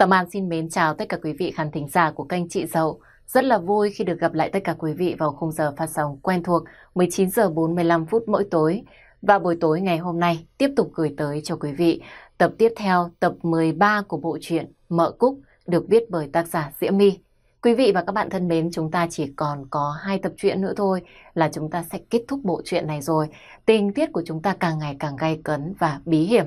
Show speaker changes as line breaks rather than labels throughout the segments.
Tâm An xin mến chào tất cả quý vị khán thính giả của kênh Chị Dậu. Rất là vui khi được gặp lại tất cả quý vị vào khung giờ phát sóng quen thuộc 19 giờ 45 phút mỗi tối. Và buổi tối ngày hôm nay tiếp tục gửi tới cho quý vị tập tiếp theo tập 13 của bộ truyện Mợ Cúc được viết bởi tác giả Diễm My. Quý vị và các bạn thân mến, chúng ta chỉ còn có hai tập truyện nữa thôi là chúng ta sẽ kết thúc bộ truyện này rồi. Tình tiết của chúng ta càng ngày càng gay cấn và bí hiểm.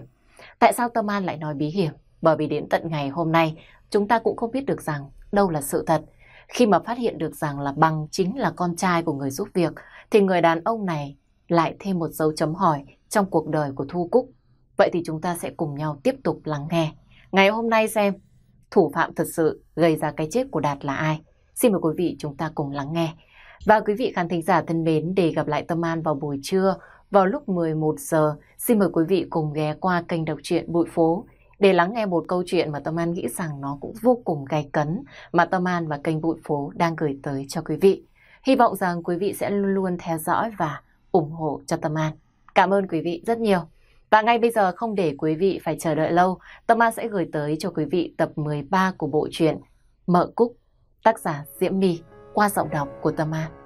Tại sao Tâm An lại nói bí hiểm? Bởi vì đến tận ngày hôm nay, chúng ta cũng không biết được rằng đâu là sự thật. Khi mà phát hiện được rằng là bằng chính là con trai của người giúp việc, thì người đàn ông này lại thêm một dấu chấm hỏi trong cuộc đời của Thu Cúc. Vậy thì chúng ta sẽ cùng nhau tiếp tục lắng nghe. Ngày hôm nay xem thủ phạm thật sự gây ra cái chết của Đạt là ai. Xin mời quý vị chúng ta cùng lắng nghe. Và quý vị khán thính giả thân mến, để gặp lại Tâm An vào buổi trưa, vào lúc 11 giờ, xin mời quý vị cùng ghé qua kênh đọc truyện Bụi Phố để lắng nghe một câu chuyện mà Tâm An nghĩ rằng nó cũng vô cùng gay cấn mà Tâm An và kênh Bụi Phố đang gửi tới cho quý vị. Hy vọng rằng quý vị sẽ luôn luôn theo dõi và ủng hộ cho Tâm An. Cảm ơn quý vị rất nhiều. Và ngay bây giờ không để quý vị phải chờ đợi lâu, Tâm An sẽ gửi tới cho quý vị tập 13 của bộ truyện Mợ Cúc, tác giả Diễm My qua giọng đọc của Tâm An.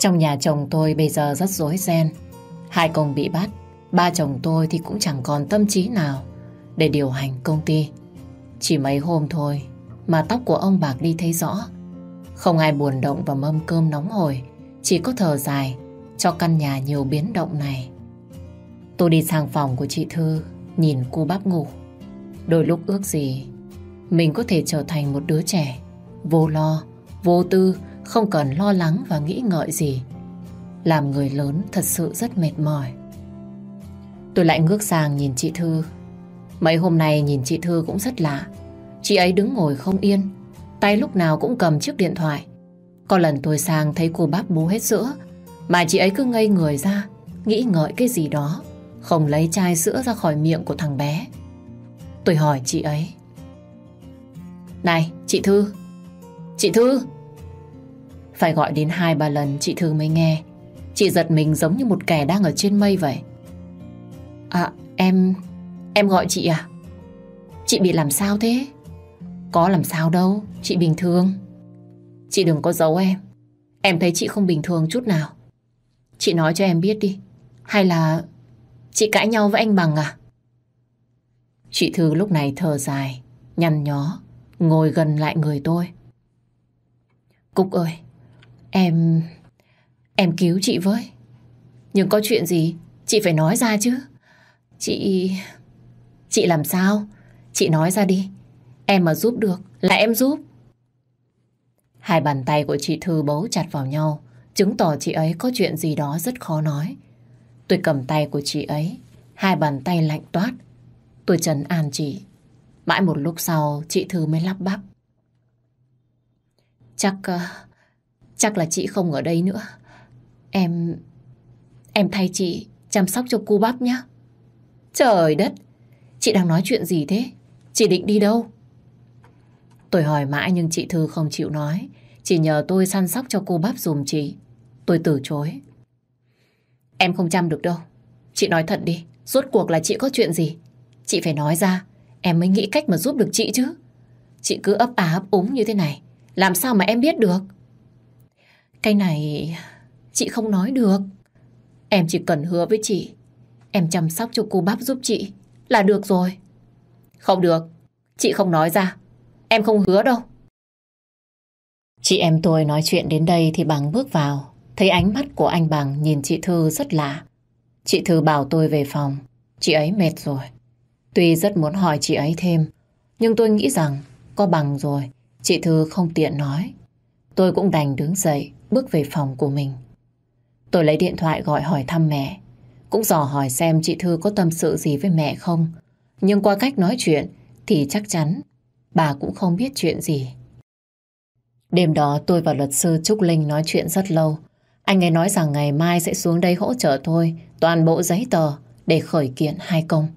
Trong nhà chồng tôi bây giờ rất rối ren. Hai công bị bắt, ba chồng tôi thì cũng chẳng còn tâm trí nào để điều hành công ty. Chỉ mấy hôm thôi mà tóc của ông bạc đi thấy rõ. Không ai buồn động vào mâm cơm nóng hổi, chỉ có thở dài cho căn nhà nhiều biến động này. Tôi đi sang phòng của chị Thư, nhìn cô bắp ngủ. Đôi lúc ước gì mình có thể trở thành một đứa trẻ, vô lo, vô tư, không cần lo lắng và nghĩ ngợi gì. Làm người lớn thật sự rất mệt mỏi. Tôi lại ngước sang nhìn chị Thư. Mấy hôm nay nhìn chị Thư cũng rất lạ. Chị ấy đứng ngồi không yên, tay lúc nào cũng cầm chiếc điện thoại. Có lần tôi sang thấy cô bắp bú hết sữa, mà chị ấy cứ ngây người ra, nghĩ ngợi cái gì đó, không lấy chai sữa ra khỏi miệng của thằng bé. Tôi hỏi chị ấy. Này, chị Thư! Chị Thư! Phải gọi đến hai ba lần chị Thư mới nghe. Chị giật mình giống như một kẻ đang ở trên mây vậy. À, em... Em gọi chị à? Chị bị làm sao thế? Có làm sao đâu, chị bình thường. Chị đừng có giấu em. Em thấy chị không bình thường chút nào. Chị nói cho em biết đi. Hay là chị cãi nhau với anh Bằng à? Chị Thư lúc này thở dài, nhăn nhó, ngồi gần lại người tôi. Cúc ơi, em... Em cứu chị với. Nhưng có chuyện gì, chị phải nói ra chứ. Chị... Chị làm sao? Chị nói ra đi. Em mà giúp được là em giúp. Hai bàn tay của chị Thư bấu chặt vào nhau, chứng tỏ chị ấy có chuyện gì đó rất khó nói. Tôi cầm tay của chị ấy, hai bàn tay lạnh toát. Tôi trấn an chị. Mãi một lúc sau, chị Thư mới lắp bắp. Chắc... Uh, chắc là chị không ở đây nữa. Em... Em thay chị chăm sóc cho cô bắp nhé. Trời đất! Chị đang nói chuyện gì thế? Chị định đi đâu? Tôi hỏi mãi nhưng chị Thư không chịu nói. Chỉ nhờ tôi săn sóc cho cô bắp dùm chị. Tôi từ chối. Em không chăm được đâu. Chị nói thật đi. Rốt cuộc là chị có chuyện gì? Chị phải nói ra. Em mới nghĩ cách mà giúp được chị chứ. Chị cứ ấp á ấp úng như thế này. Làm sao mà em biết được? Cái này chị không nói được. Em chỉ cần hứa với chị. Em chăm sóc cho cô bắp giúp chị là được rồi. Không được. Chị không nói ra. Em không hứa đâu. Chị em tôi nói chuyện đến đây thì Bằng bước vào. Thấy ánh mắt của anh Bằng nhìn chị Thư rất lạ. Chị Thư bảo tôi về phòng. Chị ấy mệt rồi. Tuy rất muốn hỏi chị ấy thêm, nhưng tôi nghĩ rằng có Bằng rồi, chị Thư không tiện nói. Tôi cũng đành đứng dậy, bước về phòng của mình. Tôi lấy điện thoại gọi hỏi thăm mẹ. Cũng dò hỏi xem chị Thư có tâm sự gì với mẹ không. Nhưng qua cách nói chuyện thì chắc chắn bà cũng không biết chuyện gì. Đêm đó tôi và luật sư Trúc Linh nói chuyện rất lâu. Anh ấy nói rằng ngày mai sẽ xuống đây hỗ trợ tôi toàn bộ giấy tờ để khởi kiện hai công.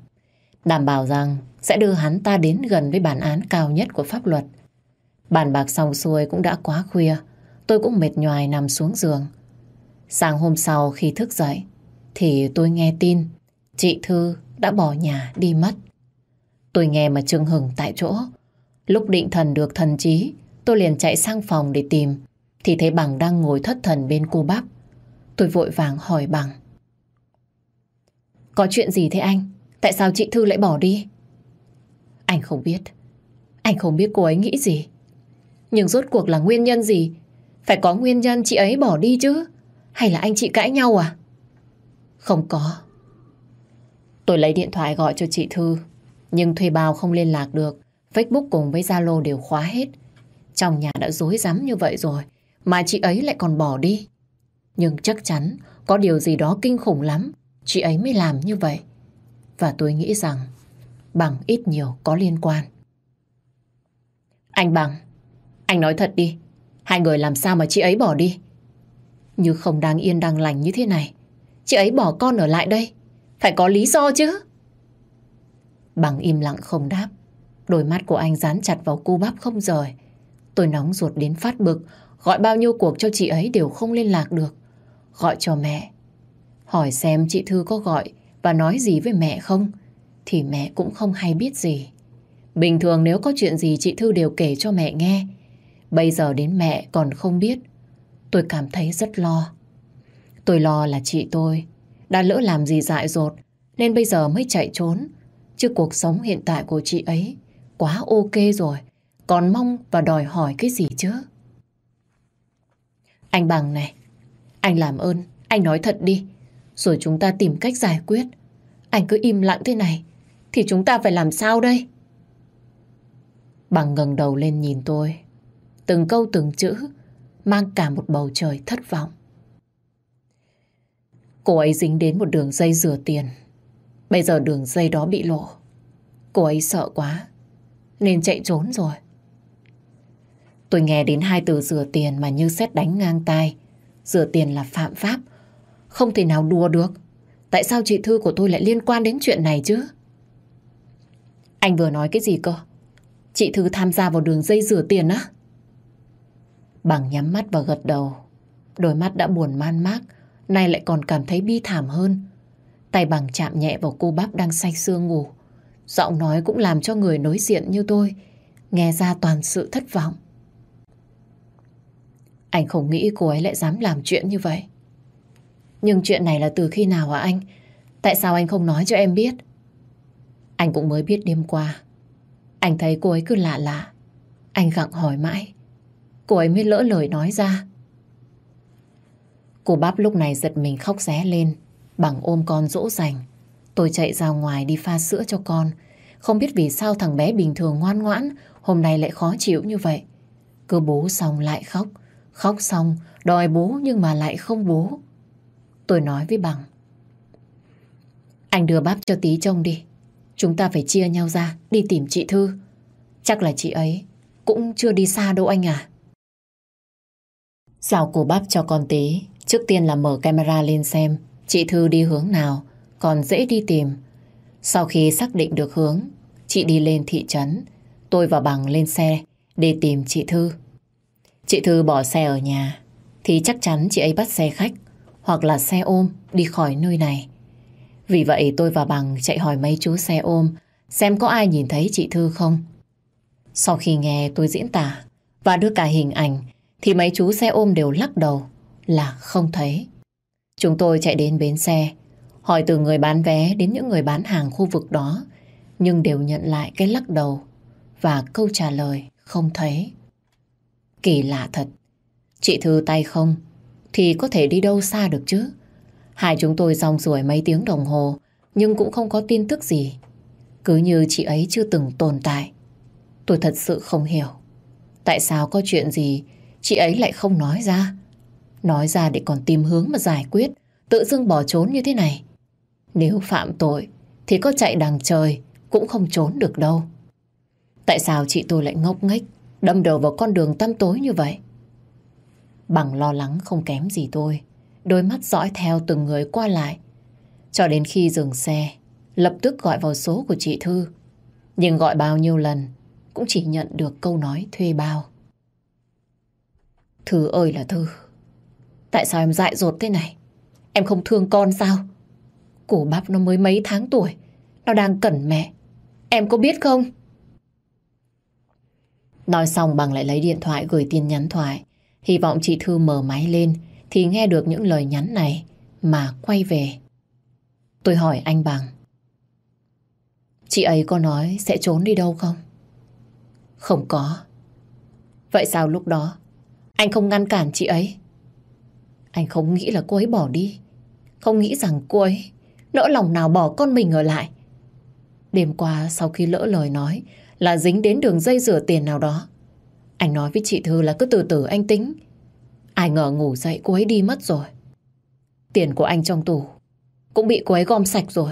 Đảm bảo rằng sẽ đưa hắn ta đến gần với bản án cao nhất của pháp luật. Bàn bạc xong xuôi cũng đã quá khuya. Tôi cũng mệt nhoài nằm xuống giường. Sáng hôm sau khi thức dậy thì tôi nghe tin chị Thư đã bỏ nhà đi mất. Tôi nghe mà trưng hừng tại chỗ. Lúc định thần được thần trí, tôi liền chạy sang phòng để tìm. Thì thấy Bằng đang ngồi thất thần bên cô bắp. Tôi vội vàng hỏi Bằng. Có chuyện gì thế anh? Tại sao chị Thư lại bỏ đi? Anh không biết. Anh không biết cô ấy nghĩ gì. Nhưng rốt cuộc là nguyên nhân gì? Phải có nguyên nhân chị ấy bỏ đi chứ. Hay là anh chị cãi nhau à? Không có. Tôi lấy điện thoại gọi cho chị Thư. Nhưng thuê bao không liên lạc được. Facebook cùng với Zalo đều khóa hết. Trong nhà đã dối rắm như vậy rồi. Mà chị ấy lại còn bỏ đi. Nhưng chắc chắn có điều gì đó kinh khủng lắm. Chị ấy mới làm như vậy. Và tôi nghĩ rằng Bằng ít nhiều có liên quan. Anh Bằng, anh nói thật đi. Hai người làm sao mà chị ấy bỏ đi? Như không đang yên đang lành như thế này. Chị ấy bỏ con ở lại đây. Phải có lý do chứ. Bằng im lặng không đáp. Đôi mắt của anh dán chặt vào cu bắp không rời. Tôi nóng ruột đến phát bực. Gọi bao nhiêu cuộc cho chị ấy đều không liên lạc được. Gọi cho mẹ. Hỏi xem chị Thư có gọi và nói gì với mẹ không? Thì mẹ cũng không hay biết gì. Bình thường nếu có chuyện gì chị Thư đều kể cho mẹ nghe. Bây giờ đến mẹ còn không biết. Tôi cảm thấy rất lo. Tôi lo là chị tôi đã lỡ làm gì dại dột nên bây giờ mới chạy trốn. Chứ cuộc sống hiện tại của chị ấy quá ok rồi. Còn mong và đòi hỏi cái gì chứ? Anh Bằng này, anh làm ơn, anh nói thật đi. Rồi chúng ta tìm cách giải quyết. Anh cứ im lặng thế này thì chúng ta phải làm sao đây? Bằng ngẩng đầu lên nhìn tôi. Từng câu từng chữ, mang cả một bầu trời thất vọng. Cô ấy dính đến một đường dây rửa tiền. Bây giờ đường dây đó bị lộ. Cô ấy sợ quá, nên chạy trốn rồi. Tôi nghe đến hai từ rửa tiền mà như xét đánh ngang tai. Rửa tiền là phạm pháp. Không thể nào đùa được. Tại sao chị Thư của tôi lại liên quan đến chuyện này chứ? Anh vừa nói cái gì cơ? Chị Thư tham gia vào đường dây rửa tiền á? Bằng nhắm mắt và gật đầu. Đôi mắt đã buồn man mác, nay lại còn cảm thấy bi thảm hơn. Tay bằng chạm nhẹ vào cô bắp đang say sưa ngủ. Giọng nói cũng làm cho người đối diện như tôi nghe ra toàn sự thất vọng. Anh không nghĩ cô ấy lại dám làm chuyện như vậy. Nhưng chuyện này là từ khi nào hả anh? Tại sao anh không nói cho em biết? Anh cũng mới biết đêm qua. Anh thấy cô ấy cứ lạ lạ. Anh gặng hỏi mãi. Cô ấy mới lỡ lời nói ra. Cô bắp lúc này giật mình khóc ré lên. Bằng ôm con dỗ dành. Tôi chạy ra ngoài đi pha sữa cho con. Không biết vì sao thằng bé bình thường ngoan ngoãn, hôm nay lại khó chịu như vậy. Cứ bố xong lại khóc. Khóc xong, đòi bố nhưng mà lại không bố. Tôi nói với bằng. Anh đưa bắp cho tí trông đi. Chúng ta phải chia nhau ra, đi tìm chị Thư. Chắc là chị ấy cũng chưa đi xa đâu anh à. Giao cổ bắp cho con tí. Trước tiên là mở camera lên xem chị Thư đi hướng nào, còn dễ đi tìm. Sau khi xác định được hướng, chị đi lên thị trấn. Tôi và Bằng lên xe để tìm chị Thư. Chị Thư bỏ xe ở nhà, thì chắc chắn chị ấy bắt xe khách hoặc là xe ôm đi khỏi nơi này. Vì vậy tôi và Bằng chạy hỏi mấy chú xe ôm xem có ai nhìn thấy chị Thư không. Sau khi nghe tôi diễn tả và đưa cả hình ảnh thì mấy chú xe ôm đều lắc đầu là không thấy. Chúng tôi chạy đến bến xe, hỏi từ người bán vé đến những người bán hàng khu vực đó, nhưng đều nhận lại cái lắc đầu và câu trả lời không thấy. Kỳ lạ thật. Chị Thư tay không thì có thể đi đâu xa được chứ. Hai chúng tôi rong ruổi mấy tiếng đồng hồ, nhưng cũng không có tin tức gì. Cứ như chị ấy chưa từng tồn tại. Tôi thật sự không hiểu. Tại sao có chuyện gì chị ấy lại không nói ra? Nói ra để còn tìm hướng mà giải quyết. Tự dưng bỏ trốn như thế này. Nếu phạm tội thì có chạy đằng trời cũng không trốn được đâu. Tại sao chị tôi lại ngốc nghếch đâm đầu vào con đường tăm tối như vậy? Bằng lo lắng không kém gì tôi. Đôi mắt dõi theo từng người qua lại. Cho đến khi dừng xe, lập tức gọi vào số của chị Thư. Nhưng gọi bao nhiêu lần cũng chỉ nhận được câu nói thuê bao. Thư ơi là Thư, tại sao em dại dột thế này? Em không thương con sao? Cổ bắp nó mới mấy tháng tuổi, nó đang cần mẹ. Em có biết không? Nói xong bằng lại lấy điện thoại gửi tin nhắn thoại. Hy vọng chị Thư mở máy lên thì nghe được những lời nhắn này mà quay về. Tôi hỏi anh bằng. Chị ấy có nói sẽ trốn đi đâu không? Không có. Vậy sao lúc đó anh không ngăn cản chị ấy? Anh không nghĩ là cô ấy bỏ đi. Không nghĩ rằng cô ấy nỡ lòng nào bỏ con mình ở lại. Đêm qua sau khi lỡ lời nói là dính đến đường dây rửa tiền nào đó. Anh nói với chị Thư là cứ từ từ anh tính. Ai ngờ ngủ dậy cô ấy đi mất rồi. Tiền của anh trong tủ cũng bị cô ấy gom sạch rồi.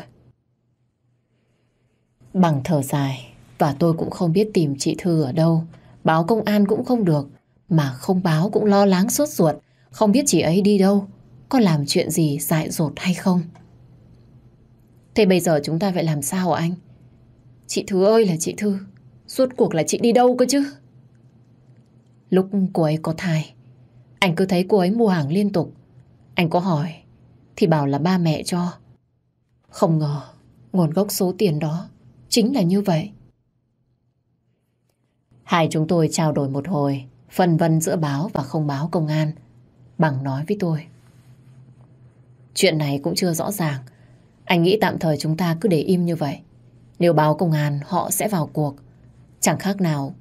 Bằng thở dài, và tôi cũng không biết tìm chị Thư ở đâu. Báo công an cũng không được. Mà không báo cũng lo lắng sốt ruột. Không biết chị ấy đi đâu. Có làm chuyện gì dại dột hay không. Thế bây giờ chúng ta phải làm sao anh? Chị Thư ơi là chị Thư. Suốt cuộc là chị đi đâu cơ chứ? Lúc cô ấy có thai, anh cứ thấy cô ấy mua hàng liên tục. Anh có hỏi, thì bảo là ba mẹ cho. Không ngờ, nguồn gốc số tiền đó chính là như vậy. Hai chúng tôi trao đổi một hồi, phân vân giữa báo và không báo công an. Bằng nói với tôi. Chuyện này cũng chưa rõ ràng. Anh nghĩ tạm thời chúng ta cứ để im như vậy. Nếu báo công an, họ sẽ vào cuộc. Chẳng khác nào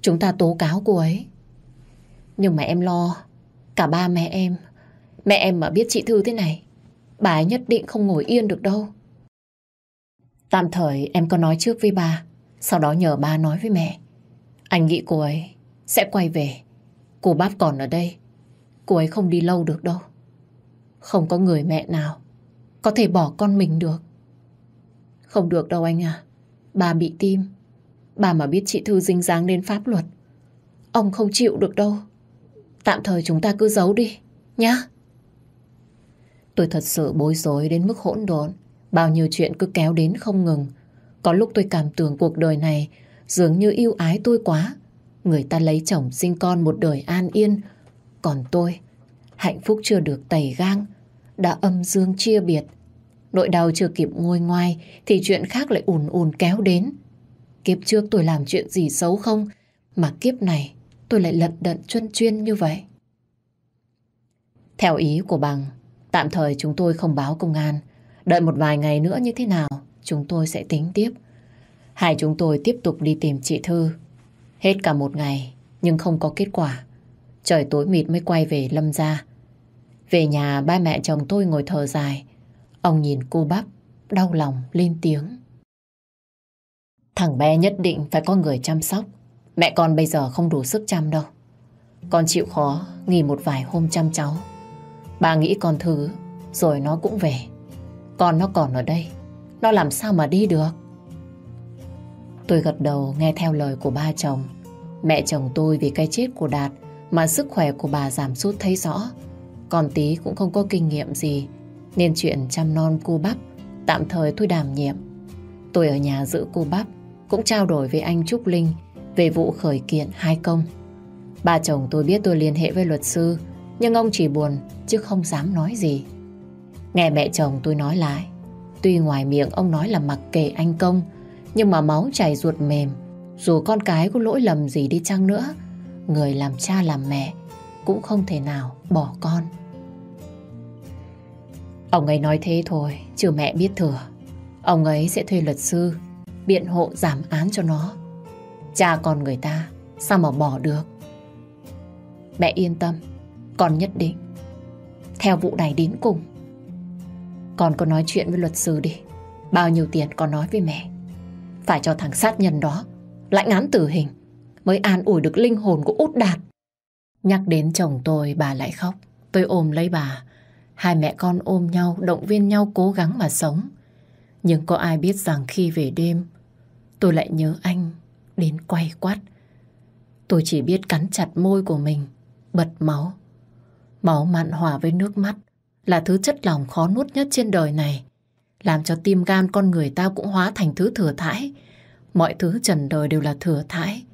chúng ta tố cáo cô ấy. Nhưng mà em lo, cả ba mẹ em, mẹ em mà biết chị Thư thế này, bà ấy nhất định không ngồi yên được đâu. Tạm thời em có nói trước với ba, sau đó nhờ ba nói với mẹ. Anh nghĩ cô ấy sẽ quay về. Cô bác còn ở đây, cô ấy không đi lâu được đâu. Không có người mẹ nào có thể bỏ con mình được. Không được đâu anh à, bà bị tim. Bà mà biết chị Thư dính dáng đến pháp luật, ông không chịu được đâu. Tạm thời chúng ta cứ giấu đi, nhá. Tôi thật sự bối rối đến mức hỗn độn. Bao nhiêu chuyện cứ kéo đến không ngừng. Có lúc tôi cảm tưởng cuộc đời này dường như yêu ái tôi quá. Người ta lấy chồng sinh con một đời an yên. Còn tôi, hạnh phúc chưa được tẩy gang, đã âm dương chia biệt. Nỗi đau chưa kịp ngôi ngoai thì chuyện khác lại ùn ùn kéo đến. Kiếp trước tôi làm chuyện gì xấu không mà kiếp này tôi lại lận đận chuyên chuyên như vậy. Theo ý của bằng, tạm thời chúng tôi không báo công an. Đợi một vài ngày nữa như thế nào, chúng tôi sẽ tính tiếp. Hai chúng tôi tiếp tục đi tìm chị Thư. Hết cả một ngày, nhưng không có kết quả. Trời tối mịt mới quay về Lâm ra Về nhà ba mẹ chồng tôi ngồi thở dài. Ông nhìn cô bắp, đau lòng lên tiếng. Thằng bé nhất định phải có người chăm sóc. Mẹ con bây giờ không đủ sức chăm đâu. Con chịu khó nghỉ một vài hôm chăm cháu. Bà nghĩ con thứ rồi nó cũng về. Con nó còn ở đây. Nó làm sao mà đi được? Tôi gật đầu nghe theo lời của ba chồng. Mẹ chồng tôi vì cái chết của Đạt mà sức khỏe của bà giảm sút thấy rõ. Còn tí cũng không có kinh nghiệm gì nên chuyện chăm non cô bắp tạm thời tôi đảm nhiệm. Tôi ở nhà giữ cô bắp cũng trao đổi với anh Trúc Linh về vụ khởi kiện hai công. Ba chồng tôi biết tôi liên hệ với luật sư, nhưng ông chỉ buồn chứ không dám nói gì. Nghe mẹ chồng tôi nói lại, tuy ngoài miệng ông nói là mặc kệ anh công, nhưng mà máu chảy ruột mềm, dù con cái có lỗi lầm gì đi chăng nữa, người làm cha làm mẹ cũng không thể nào bỏ con. Ông ấy nói thế thôi, chứ mẹ biết thừa. Ông ấy sẽ thuê luật sư, biện hộ giảm án cho nó. Cha con người ta Sao mà bỏ được Mẹ yên tâm Con nhất định Theo vụ này đến cùng Con có nói chuyện với luật sư đi Bao nhiêu tiền con nói với mẹ Phải cho thằng sát nhân đó Lãnh án tử hình Mới an ủi được linh hồn của út đạt Nhắc đến chồng tôi bà lại khóc Tôi ôm lấy bà Hai mẹ con ôm nhau Động viên nhau cố gắng mà sống Nhưng có ai biết rằng khi về đêm Tôi lại nhớ anh đến quay quát. Tôi chỉ biết cắn chặt môi của mình, bật máu. Máu mặn hòa với nước mắt là thứ chất lòng khó nuốt nhất trên đời này. làm cho tim gan con người ta cũng hóa thành thứ thừa thãi. Mọi thứ trần đời đều là thừa thãi,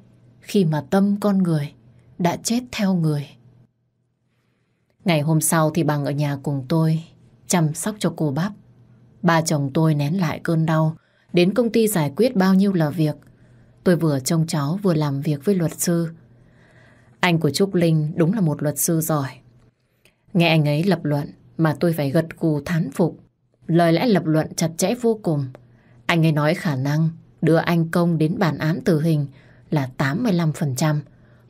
khi mà tâm con người đã chết theo người. Ngày hôm sau thì bằng ở nhà cùng tôi, chăm sóc cho cô bắp. Ba chồng tôi nén lại cơn đau, đến công ty giải quyết bao nhiêu là việc. Tôi vừa trông cháu vừa làm việc với luật sư. Anh của Trúc Linh đúng là một luật sư giỏi. Nghe anh ấy lập luận mà tôi phải gật cù thán phục. Lời lẽ lập luận chặt chẽ vô cùng. Anh ấy nói khả năng đưa anh công đến bản án tử hình là 85%.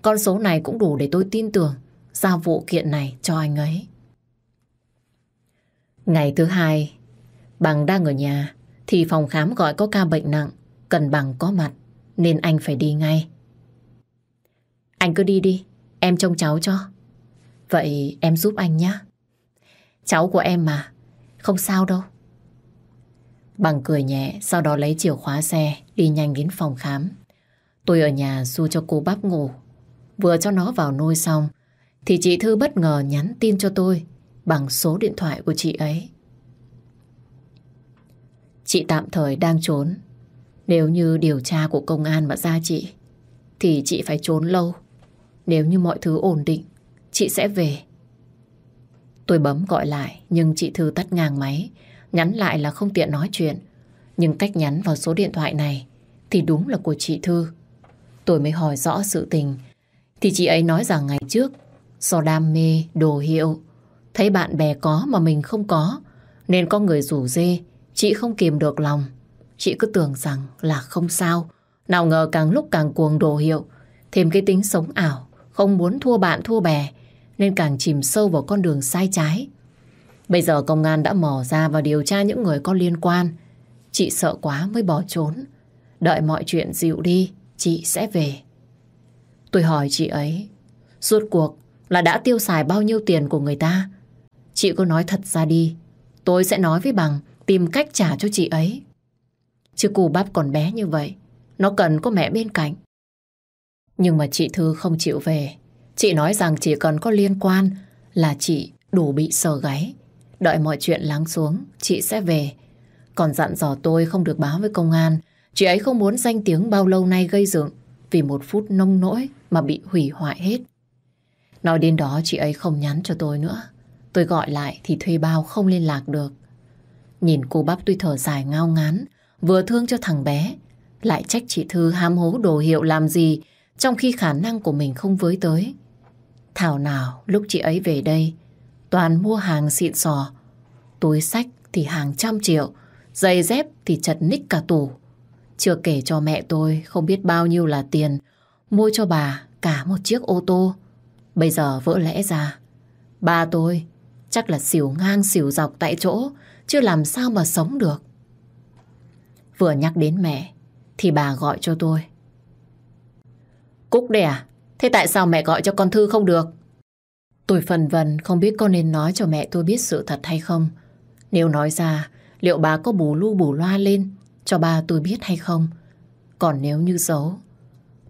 Con số này cũng đủ để tôi tin tưởng giao vụ kiện này cho anh ấy. Ngày thứ hai, Bằng đang ở nhà thì phòng khám gọi có ca bệnh nặng cần Bằng có mặt nên anh phải đi ngay. Anh cứ đi đi, em trông cháu cho. Vậy em giúp anh nhé. Cháu của em mà, không sao đâu. Bằng cười nhẹ, sau đó lấy chìa khóa xe, đi nhanh đến phòng khám. Tôi ở nhà du cho cô bắp ngủ. Vừa cho nó vào nôi xong, thì chị Thư bất ngờ nhắn tin cho tôi bằng số điện thoại của chị ấy. Chị tạm thời đang trốn. Nếu như điều tra của công an mà ra chị, thì chị phải trốn lâu. Nếu như mọi thứ ổn định, chị sẽ về. Tôi bấm gọi lại, nhưng chị Thư tắt ngang máy. Nhắn lại là không tiện nói chuyện. Nhưng cách nhắn vào số điện thoại này thì đúng là của chị Thư. Tôi mới hỏi rõ sự tình. Thì chị ấy nói rằng ngày trước, do đam mê, đồ hiệu, thấy bạn bè có mà mình không có, nên có người rủ dê, chị không kìm được lòng. Chị cứ tưởng rằng là không sao. Nào ngờ càng lúc càng cuồng đồ hiệu, thêm cái tính sống ảo, không muốn thua bạn thua bè, nên càng chìm sâu vào con đường sai trái. Bây giờ công an đã mò ra và điều tra những người có liên quan. Chị sợ quá mới bỏ trốn. Đợi mọi chuyện dịu đi, chị sẽ về. Tôi hỏi chị ấy, suốt cuộc là đã tiêu xài bao nhiêu tiền của người ta? Chị có nói thật ra đi, tôi sẽ nói với bằng tìm cách trả cho chị ấy. Chứ cù bắp còn bé như vậy, nó cần có mẹ bên cạnh. Nhưng mà chị Thư không chịu về. Chị nói rằng chỉ cần có liên quan là chị đủ bị sờ gáy. Đợi mọi chuyện lắng xuống, chị sẽ về. Còn dặn dò tôi không được báo với công an. Chị ấy không muốn danh tiếng bao lâu nay gây dựng vì một phút nông nỗi mà bị hủy hoại hết. Nói đến đó chị ấy không nhắn cho tôi nữa. Tôi gọi lại thì thuê bao không liên lạc được. Nhìn cô bắp tôi thở dài ngao ngán, vừa thương cho thằng bé, lại trách chị Thư ham hố đồ hiệu làm gì trong khi khả năng của mình không với tới. Thảo nào lúc chị ấy về đây, toàn mua hàng xịn sò, túi sách thì hàng trăm triệu, giày dép thì chật ních cả tủ. Chưa kể cho mẹ tôi không biết bao nhiêu là tiền, mua cho bà cả một chiếc ô tô. Bây giờ vỡ lẽ ra, ba tôi chắc là xỉu ngang xỉu dọc tại chỗ, chứ làm sao mà sống được. Vừa nhắc đến mẹ, thì bà gọi cho tôi. Cúc đây à? Thế tại sao mẹ gọi cho con Thư không được? Tôi phần vần không biết có nên nói cho mẹ tôi biết sự thật hay không. Nếu nói ra, liệu bà có bù lu bù loa lên cho ba tôi biết hay không? Còn nếu như giấu,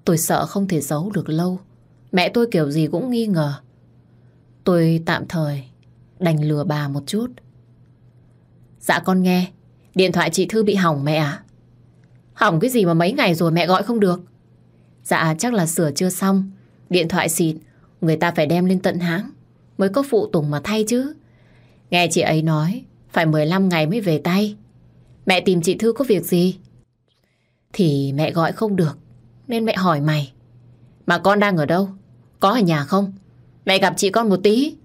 tôi sợ không thể giấu được lâu. Mẹ tôi kiểu gì cũng nghi ngờ. Tôi tạm thời đành lừa bà một chút. Dạ con nghe, điện thoại chị Thư bị hỏng mẹ à? Hỏng cái gì mà mấy ngày rồi mẹ gọi không được? Dạ chắc là sửa chưa xong Điện thoại xịn Người ta phải đem lên tận hãng Mới có phụ tùng mà thay chứ. Nghe chị ấy nói, Phải 15 ngày mới về tay. Mẹ tìm chị Thư có việc gì? Thì mẹ gọi không được, Nên mẹ hỏi mày. Mà con đang ở đâu? Có ở nhà không? Mẹ gặp chị con một tí.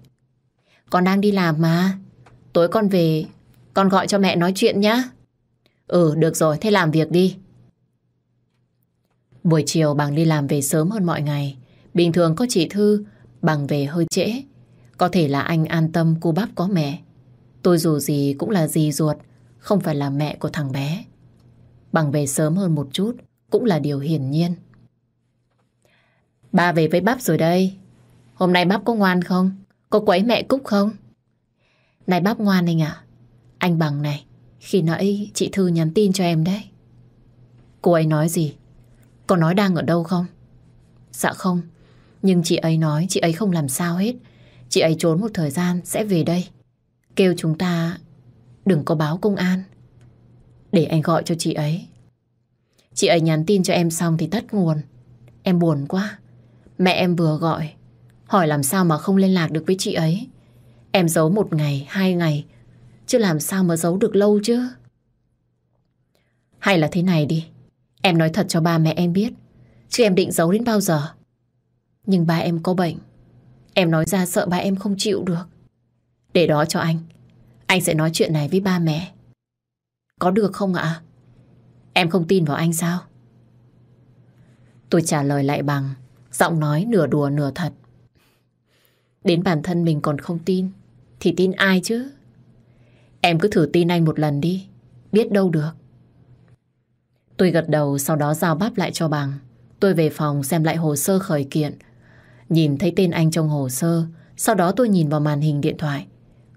Con đang đi làm mà. Tối con về, Con gọi cho mẹ nói chuyện nhá. Ừ được rồi, thế làm việc đi. Buổi chiều bằng đi làm về sớm hơn mọi ngày. Bình thường có chị Thư, bằng về hơi trễ. Có thể là anh an tâm cô bắp có mẹ. Tôi dù gì cũng là dì ruột, không phải là mẹ của thằng bé. Bằng về sớm hơn một chút cũng là điều hiển nhiên. Ba về với bắp rồi đây. Hôm nay bắp có ngoan không? Có quấy mẹ Cúc không? Này bắp ngoan anh ạ. Anh bằng này, khi nãy chị Thư nhắn tin cho em đấy. Cô ấy nói gì? Có nói đang ở đâu không? Dạ không. Nhưng chị ấy nói chị ấy không làm sao hết. Chị ấy trốn một thời gian sẽ về đây. Kêu chúng ta đừng có báo công an. Để anh gọi cho chị ấy. Chị ấy nhắn tin cho em xong thì tắt nguồn. Em buồn quá. Mẹ em vừa gọi. Hỏi làm sao mà không liên lạc được với chị ấy. Em giấu một ngày, hai ngày. Chứ làm sao mà giấu được lâu chứ. Hay là thế này đi. Em nói thật cho ba mẹ em biết. Chứ em định giấu đến bao giờ. Nhưng ba em có bệnh. Em nói ra sợ ba em không chịu được. Để đó cho anh. Anh sẽ nói chuyện này với ba mẹ. Có được không ạ? Em không tin vào anh sao? Tôi trả lời lại bằng giọng nói nửa đùa nửa thật. Đến bản thân mình còn không tin, thì tin ai chứ? Em cứ thử tin anh một lần đi. Biết đâu được. Tôi gật đầu, sau đó giao bắp lại cho bằng. Tôi về phòng xem lại hồ sơ khởi kiện. Nhìn thấy tên anh trong hồ sơ. Sau đó tôi nhìn vào màn hình điện thoại.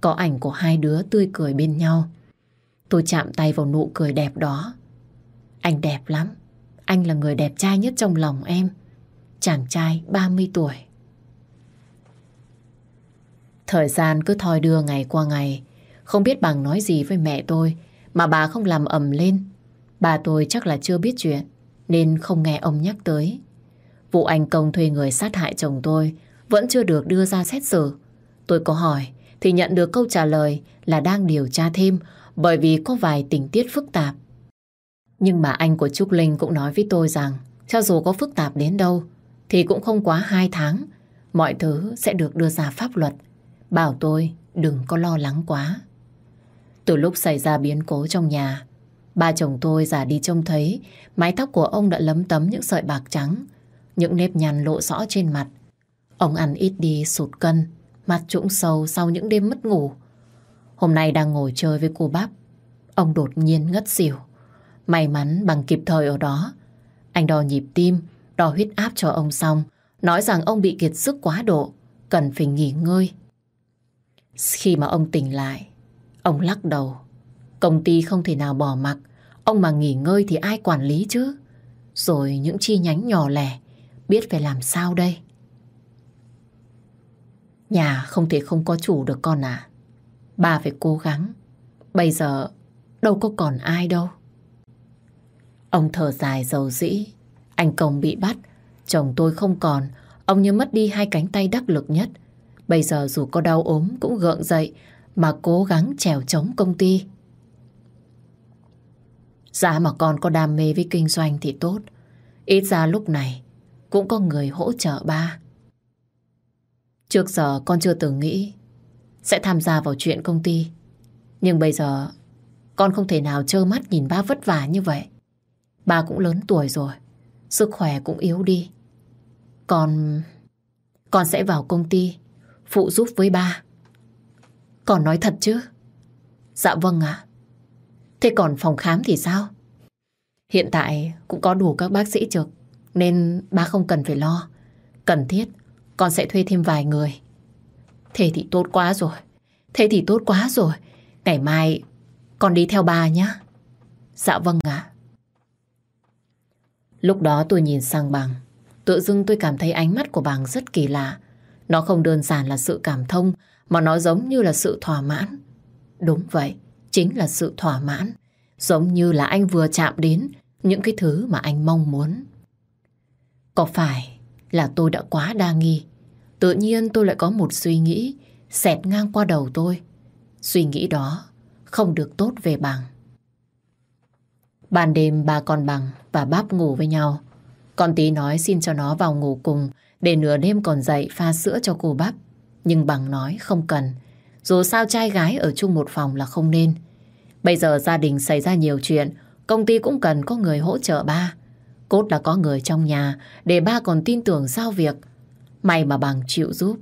Có ảnh của hai đứa tươi cười bên nhau. Tôi chạm tay vào nụ cười đẹp đó. Anh đẹp lắm. Anh là người đẹp trai nhất trong lòng em. Chàng trai 30 tuổi. Thời gian cứ thoi đưa ngày qua ngày. Không biết bằng nói gì với mẹ tôi, mà bà không làm ầm lên. Bà tôi chắc là chưa biết chuyện, nên không nghe ông nhắc tới. Vụ anh công thuê người sát hại chồng tôi, vẫn chưa được đưa ra xét xử. Tôi có hỏi, thì nhận được câu trả lời là đang điều tra thêm, bởi vì có vài tình tiết phức tạp. Nhưng mà anh của Trúc Linh cũng nói với tôi rằng, cho dù có phức tạp đến đâu, thì cũng không quá hai tháng, mọi thứ sẽ được đưa ra pháp luật. Bảo tôi đừng có lo lắng quá. Từ lúc xảy ra biến cố trong nhà, ba chồng tôi già đi trông thấy, mái tóc của ông đã lấm tấm những sợi bạc trắng những nếp nhăn lộ rõ trên mặt. Ông ăn ít đi sụt cân mặt trũng sâu sau những đêm mất ngủ. Hôm nay đang ngồi chơi với cô bắp ông đột nhiên ngất xỉu. May mắn bằng kịp thời ở đó. Anh đo nhịp tim, đo huyết áp cho ông xong, nói rằng ông bị kiệt sức quá độ, cần phải nghỉ ngơi. Khi mà ông tỉnh lại, ông lắc đầu. Công ty không thể nào bỏ mặc, ông mà nghỉ ngơi thì ai quản lý chứ? Rồi những chi nhánh nhỏ lẻ, biết phải làm sao đây? Nhà không thể không có chủ được con à. Bà phải cố gắng. Bây giờ đâu có còn ai đâu. Ông thở dài dầu dĩ. Anh Công bị bắt, chồng tôi không còn. Ông như mất đi hai cánh tay đắc lực nhất. Bây giờ dù có đau ốm cũng gượng dậy mà cố gắng trèo chống công ty. Dạ mà con có đam mê với kinh doanh thì tốt. Ít ra lúc này cũng có người hỗ trợ ba. Trước giờ con chưa từng nghĩ sẽ tham gia vào chuyện công ty. Nhưng bây giờ con không thể nào trơ mắt nhìn ba vất vả như vậy. Ba cũng lớn tuổi rồi, sức khỏe cũng yếu đi. Con... Con sẽ vào công ty, phụ giúp với ba. Con nói thật chứ? Dạ vâng ạ. Thế còn phòng khám thì sao? Hiện tại cũng có đủ các bác sĩ trực, nên ba không cần phải lo. Cần thiết, con sẽ thuê thêm vài người. Thế thì tốt quá rồi. Thế thì tốt quá rồi. Ngày mai con đi theo bà nhé. Dạ vâng ạ. Lúc đó tôi nhìn sang bằng. Tự dưng tôi cảm thấy ánh mắt của bằng rất kỳ lạ. Nó không đơn giản là sự cảm thông, mà nó giống như là sự thỏa mãn. Đúng vậy, chính là sự thỏa mãn. Giống như là anh vừa chạm đến những cái thứ mà anh mong muốn. Có phải là tôi đã quá đa nghi? Tự nhiên tôi lại có một suy nghĩ xẹt ngang qua đầu tôi. Suy nghĩ đó không được tốt về bằng. Ban đêm ba con bằng và bắp ngủ với nhau. Con tí nói xin cho nó vào ngủ cùng để nửa đêm còn dậy pha sữa cho cô bắp. Nhưng bằng nói không cần. Dù sao trai gái ở chung một phòng là không nên. Bây giờ gia đình xảy ra nhiều chuyện, công ty cũng cần có người hỗ trợ ba. Cốt là có người trong nhà để ba còn tin tưởng giao việc. May mà bằng chịu giúp.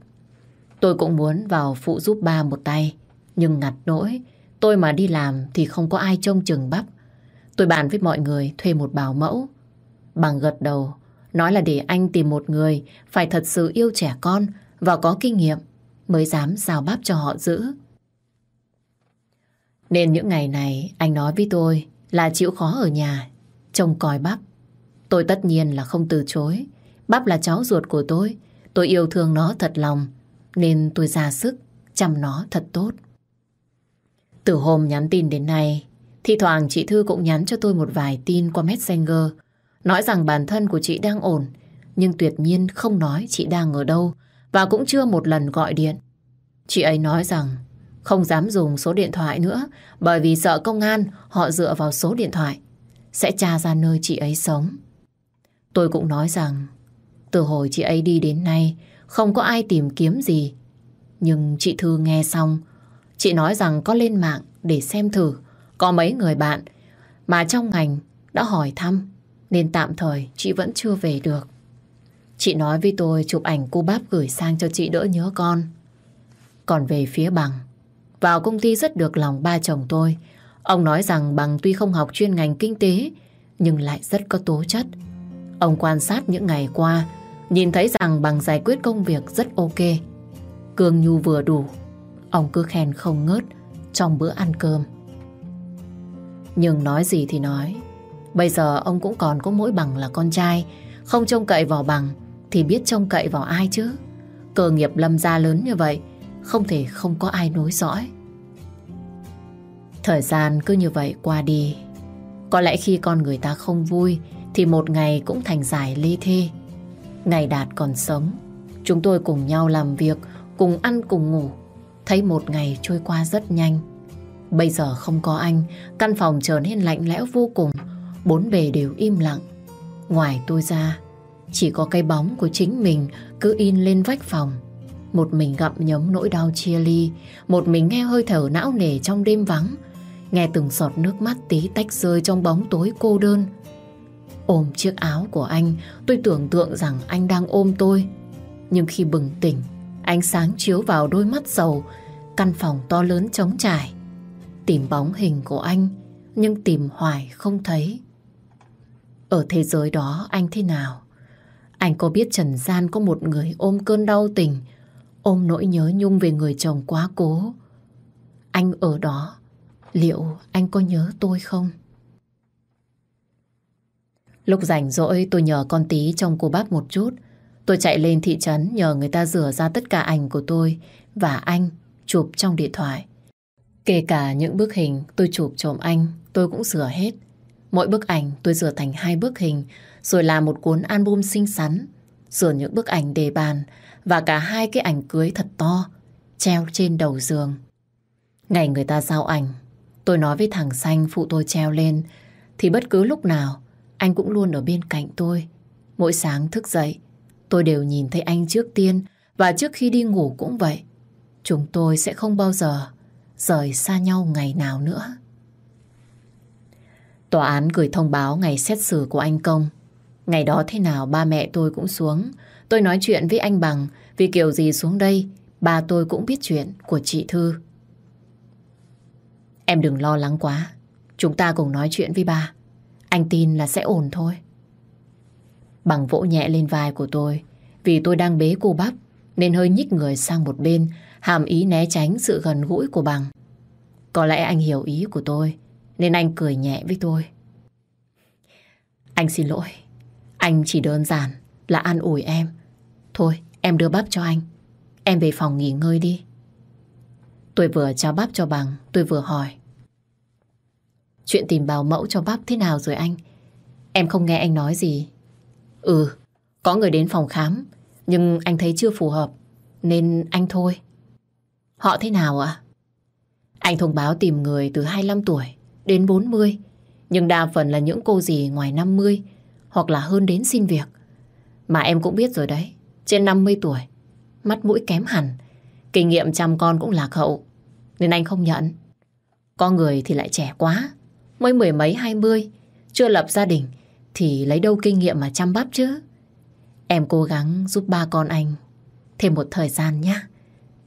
Tôi cũng muốn vào phụ giúp ba một tay. Nhưng ngặt nỗi, tôi mà đi làm thì không có ai trông chừng bắp. Tôi bàn với mọi người thuê một bảo mẫu. Bằng gật đầu, nói là để anh tìm một người phải thật sự yêu trẻ con và có kinh nghiệm mới dám giao bắp cho họ giữ. Nên những ngày này anh nói với tôi là chịu khó ở nhà, trông coi bắp. Tôi tất nhiên là không từ chối. Bắp là cháu ruột của tôi, tôi yêu thương nó thật lòng, nên tôi ra sức chăm nó thật tốt. Từ hôm nhắn tin đến nay, thi thoảng chị Thư cũng nhắn cho tôi một vài tin qua Messenger, nói rằng bản thân của chị đang ổn, nhưng tuyệt nhiên không nói chị đang ở đâu và cũng chưa một lần gọi điện. Chị ấy nói rằng không dám dùng số điện thoại nữa bởi vì sợ công an họ dựa vào số điện thoại sẽ tra ra nơi chị ấy sống. Tôi cũng nói rằng từ hồi chị ấy đi đến nay không có ai tìm kiếm gì. Nhưng chị Thư nghe xong chị nói rằng có lên mạng để xem thử có mấy người bạn mà trong ngành đã hỏi thăm nên tạm thời chị vẫn chưa về được. Chị nói với tôi chụp ảnh cô bác gửi sang cho chị đỡ nhớ con. Còn về phía bằng, vào công ty rất được lòng ba chồng tôi. Ông nói rằng bằng tuy không học chuyên ngành kinh tế, nhưng lại rất có tố chất. Ông quan sát những ngày qua, nhìn thấy rằng bằng giải quyết công việc rất ok. Cương nhu vừa đủ, ông cứ khen không ngớt trong bữa ăn cơm. Nhưng nói gì thì nói, bây giờ ông cũng còn có mỗi bằng là con trai, không trông cậy vào bằng thì biết trông cậy vào ai chứ. Cơ nghiệp lâm gia lớn như vậy, không thể không có ai nối dõi. Thời gian cứ như vậy qua đi. Có lẽ khi con người ta không vui thì một ngày cũng thành dài ly thi Ngày Đạt còn sống, chúng tôi cùng nhau làm việc, cùng ăn cùng ngủ. Thấy một ngày trôi qua rất nhanh. Bây giờ không có anh, căn phòng trở nên lạnh lẽo vô cùng, bốn bề đều im lặng. Ngoài tôi ra, chỉ có cái bóng của chính mình cứ in lên vách phòng. Một mình gặm nhấm nỗi đau chia ly, một mình nghe hơi thở não nề trong đêm vắng, nghe từng giọt nước mắt tí tách rơi trong bóng tối cô đơn. Ôm chiếc áo của anh, tôi tưởng tượng rằng anh đang ôm tôi. Nhưng khi bừng tỉnh, ánh sáng chiếu vào đôi mắt sầu, căn phòng to lớn trống trải. Tìm bóng hình của anh, nhưng tìm hoài không thấy. Ở thế giới đó anh thế nào? Anh có biết Trần gian có một người ôm cơn đau tình, ôm nỗi nhớ nhung về người chồng quá cố. Anh ở đó, liệu anh có nhớ tôi không? Lúc rảnh rỗi tôi nhờ con tí trong cô bác một chút. Tôi chạy lên thị trấn nhờ người ta rửa ra tất cả ảnh của tôi và anh chụp trong điện thoại. Kể cả những bức hình tôi chụp trộm anh, tôi cũng rửa hết. Mỗi bức ảnh tôi rửa thành hai bức hình, rồi làm một cuốn album xinh xắn, rửa những bức ảnh đề bàn và cả hai cái ảnh cưới thật to, treo trên đầu giường. Ngày người ta giao ảnh, tôi nói với thằng Xanh phụ tôi treo lên, thì bất cứ lúc nào anh cũng luôn ở bên cạnh tôi. Mỗi sáng thức dậy, tôi đều nhìn thấy anh trước tiên và trước khi đi ngủ cũng vậy. Chúng tôi sẽ không bao giờ rời xa nhau ngày nào nữa. Tòa án gửi thông báo ngày xét xử của anh Công. Ngày đó thế nào ba mẹ tôi cũng xuống. Tôi nói chuyện với anh Bằng vì kiểu gì xuống đây ba tôi cũng biết chuyện của chị Thư. Em đừng lo lắng quá. Chúng ta cùng nói chuyện với ba. Anh tin là sẽ ổn thôi. Bằng vỗ nhẹ lên vai của tôi vì tôi đang bế cô bắp nên hơi nhích người sang một bên hàm ý né tránh sự gần gũi của bằng. Có lẽ anh hiểu ý của tôi nên anh cười nhẹ với tôi. Anh xin lỗi. Anh chỉ đơn giản là an ủi em. Thôi, em đưa bắp cho anh. Em về phòng nghỉ ngơi đi. Tôi vừa trao bắp cho bằng, tôi vừa hỏi. Chuyện tìm bảo mẫu cho bắp thế nào rồi anh? Em không nghe anh nói gì. Ừ, có người đến phòng khám, nhưng anh thấy chưa phù hợp, nên anh thôi. Họ thế nào ạ? Anh thông báo tìm người từ 25 tuổi đến 40, nhưng đa phần là những cô gì ngoài 50 hoặc là hơn đến xin việc. Mà em cũng biết rồi đấy, trên 50 tuổi, mắt mũi kém hẳn, kinh nghiệm chăm con cũng lạc hậu, nên anh không nhận. Có người thì lại trẻ quá, mới mười mấy hai mươi, chưa lập gia đình thì lấy đâu kinh nghiệm mà chăm bắp chứ. Em cố gắng giúp ba con anh thêm một thời gian nhé.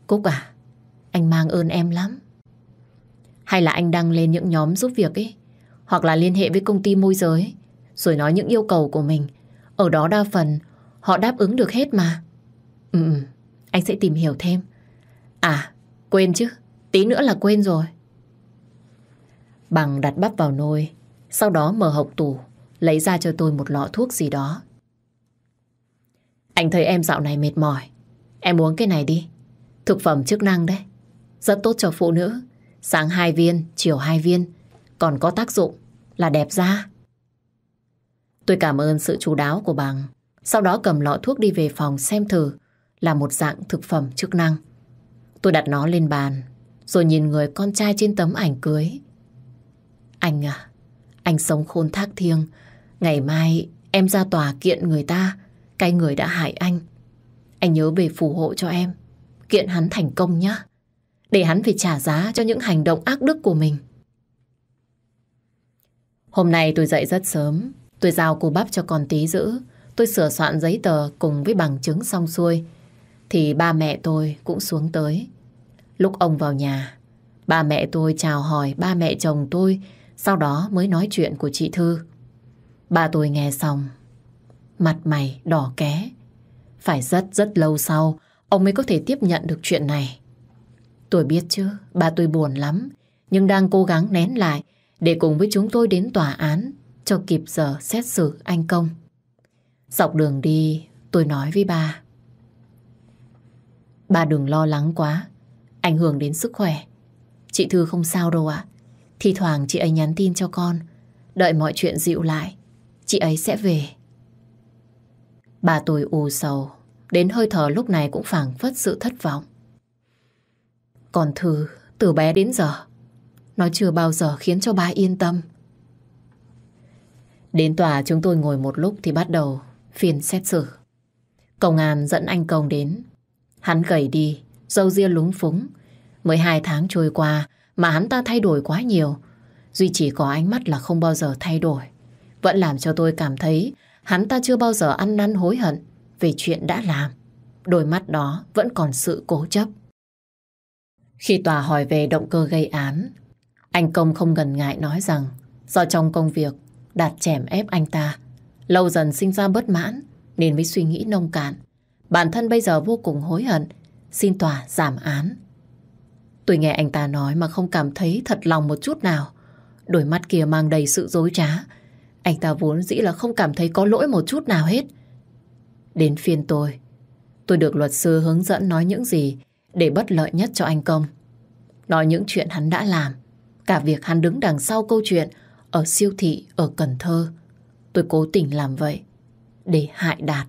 Cúc à, anh mang ơn em lắm. Hay là anh đăng lên những nhóm giúp việc ấy, hoặc là liên hệ với công ty môi giới, rồi nói những yêu cầu của mình. Ở đó đa phần họ đáp ứng được hết mà. Ừ, ừ anh sẽ tìm hiểu thêm. À, quên chứ, tí nữa là quên rồi. Bằng đặt bắp vào nồi, sau đó mở hộp tủ, lấy ra cho tôi một lọ thuốc gì đó. Anh thấy em dạo này mệt mỏi. Em uống cái này đi. Thực phẩm chức năng đấy. Rất tốt cho phụ nữ. Sáng hai viên, chiều hai viên. còn có tác dụng là đẹp da. Tôi cảm ơn sự chú đáo của bằng. Sau đó cầm lọ thuốc đi về phòng xem thử là một dạng thực phẩm chức năng. Tôi đặt nó lên bàn, rồi nhìn người con trai trên tấm ảnh cưới. Anh à, anh sống khôn thác thiêng. Ngày mai em ra tòa kiện người ta, cái người đã hại anh. Anh nhớ về phù hộ cho em. Kiện hắn thành công nhá. Để hắn phải trả giá cho những hành động ác đức của mình. Hôm nay tôi dậy rất sớm. Tôi giao cô bắp cho con tí giữ. Tôi sửa soạn giấy tờ cùng với bằng chứng xong xuôi. Thì ba mẹ tôi cũng xuống tới. Lúc ông vào nhà, ba mẹ tôi chào hỏi ba mẹ chồng tôi, sau đó mới nói chuyện của chị Thư. Ba tôi nghe xong, mặt mày đỏ ké. Phải rất rất lâu sau, ông mới có thể tiếp nhận được chuyện này. Tôi biết chứ, ba tôi buồn lắm, nhưng đang cố gắng nén lại để cùng với chúng tôi đến tòa án cho kịp giờ xét xử anh Công. Dọc đường đi, tôi nói với ba. Ba đừng lo lắng quá, ảnh hưởng đến sức khỏe. Chị Thư không sao đâu ạ. Thì thoảng chị ấy nhắn tin cho con, đợi mọi chuyện dịu lại, chị ấy sẽ về. Bà tôi u sầu, đến hơi thở lúc này cũng phảng phất sự thất vọng. Còn Thư, từ bé đến giờ, nó chưa bao giờ khiến cho bà yên tâm. Đến tòa chúng tôi ngồi một lúc thì bắt đầu phiên xét xử. Công an dẫn anh Công đến. Hắn gầy đi, dâu ria lúng phúng. Mới hai tháng trôi qua mà hắn ta thay đổi quá nhiều. Duy chỉ có ánh mắt là không bao giờ thay đổi. Vẫn làm cho tôi cảm thấy hắn ta chưa bao giờ ăn năn hối hận về chuyện đã làm. Đôi mắt đó vẫn còn sự cố chấp. Khi tòa hỏi về động cơ gây án, anh Công không ngần ngại nói rằng do trong công việc đạt chèm ép anh ta, lâu dần sinh ra bất mãn nên mới suy nghĩ nông cạn. Bản thân bây giờ vô cùng hối hận, xin tòa giảm án. Tôi nghe anh ta nói mà không cảm thấy thật lòng một chút nào. Đôi mắt kia mang đầy sự dối trá. Anh ta vốn dĩ là không cảm thấy có lỗi một chút nào hết. Đến phiên tôi, tôi được luật sư hướng dẫn nói những gì để bất lợi nhất cho anh Công. Nói những chuyện hắn đã làm, cả việc hắn đứng đằng sau câu chuyện ở siêu thị ở Cần Thơ. Tôi cố tình làm vậy để hại Đạt.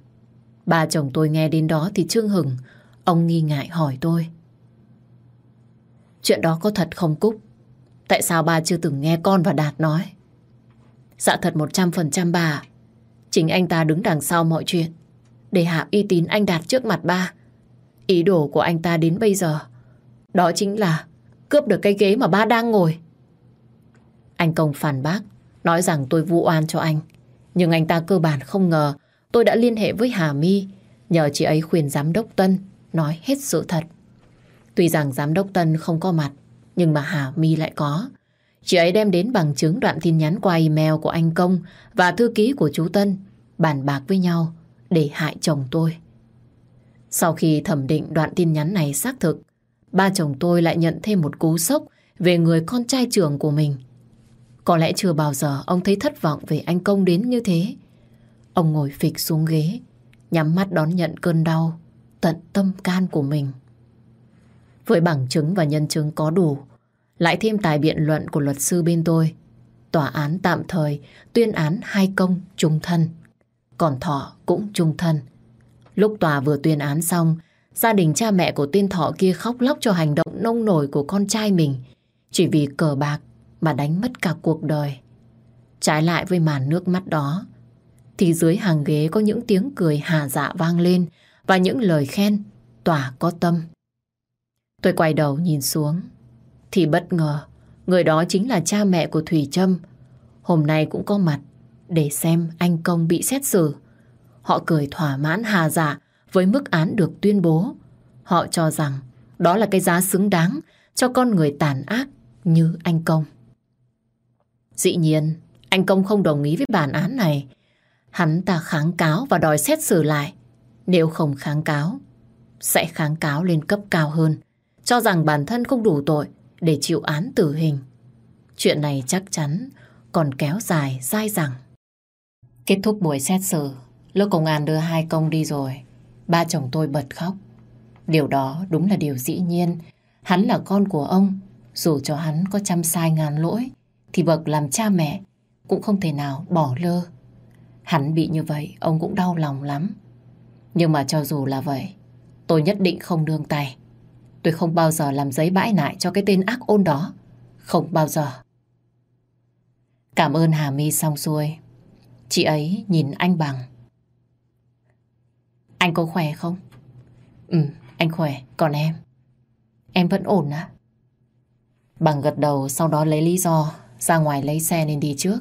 Ba chồng tôi nghe đến đó thì trương hừng, ông nghi ngại hỏi tôi. Chuyện đó có thật không Cúc? Tại sao ba chưa từng nghe con và Đạt nói? Dạ thật 100% bà. Chính anh ta đứng đằng sau mọi chuyện để hạ uy tín anh Đạt trước mặt ba. Ý đồ của anh ta đến bây giờ, đó chính là cướp được cái ghế mà ba đang ngồi. Anh Công phản bác, nói rằng tôi vu oan cho anh. Nhưng anh ta cơ bản không ngờ, tôi đã liên hệ với Hà My, nhờ chị ấy khuyên giám đốc Tân, nói hết sự thật. Tuy rằng giám đốc Tân không có mặt nhưng mà Hà My lại có. Chị ấy đem đến bằng chứng đoạn tin nhắn qua email của anh Công và thư ký của chú Tân bàn bạc với nhau để hại chồng tôi. Sau khi thẩm định đoạn tin nhắn này xác thực, ba chồng tôi lại nhận thêm một cú sốc về người con trai trưởng của mình. Có lẽ chưa bao giờ ông thấy thất vọng về anh Công đến như thế. Ông ngồi phịch xuống ghế, nhắm mắt đón nhận cơn đau, tận tâm can của mình. Với bằng chứng và nhân chứng có đủ, lại thêm tài biện luận của luật sư bên tôi, tòa án tạm thời tuyên án hai công trung thân, còn Thọ cũng trung thân. Lúc tòa vừa tuyên án xong, gia đình cha mẹ của tên Thọ kia khóc lóc cho hành động nông nổi của con trai mình, chỉ vì cờ bạc mà đánh mất cả cuộc đời. Trái lại với màn nước mắt đó, thì dưới hàng ghế có những tiếng cười hà dạ vang lên và những lời khen tỏa có tâm. Tôi quay đầu nhìn xuống, thì bất ngờ người đó chính là cha mẹ của Thủy Trâm. Hôm nay cũng có mặt để xem anh Công bị xét xử. Họ cười thỏa mãn hà giả với mức án được tuyên bố. Họ cho rằng đó là cái giá xứng đáng cho con người tàn ác như anh Công. Dĩ nhiên, anh Công không đồng ý với bản án này. Hắn ta kháng cáo và đòi xét xử lại. Nếu không kháng cáo, sẽ kháng cáo lên cấp cao hơn, cho rằng bản thân không đủ tội để chịu án tử hình. Chuyện này chắc chắn còn kéo dài, dai dẳng. Kết thúc buổi xét xử, lúc công an đưa hai công đi rồi, ba chồng tôi bật khóc. Điều đó đúng là điều dĩ nhiên. Hắn là con của ông, dù cho hắn có trăm sai ngàn lỗi, thì bậc làm cha mẹ cũng không thể nào bỏ lơ. Hắn bị như vậy, ông cũng đau lòng lắm. Nhưng mà cho dù là vậy, tôi nhất định không nương tay. Tôi không bao giờ làm giấy bãi nại cho cái tên ác ôn đó. Không bao giờ. Cảm ơn Hà My xong xuôi. Chị ấy nhìn anh bằng. Anh có khỏe không? Ừ, anh khỏe. Còn em? Em vẫn ổn á? Bằng gật đầu sau đó lấy lý do ra ngoài lấy xe nên đi trước.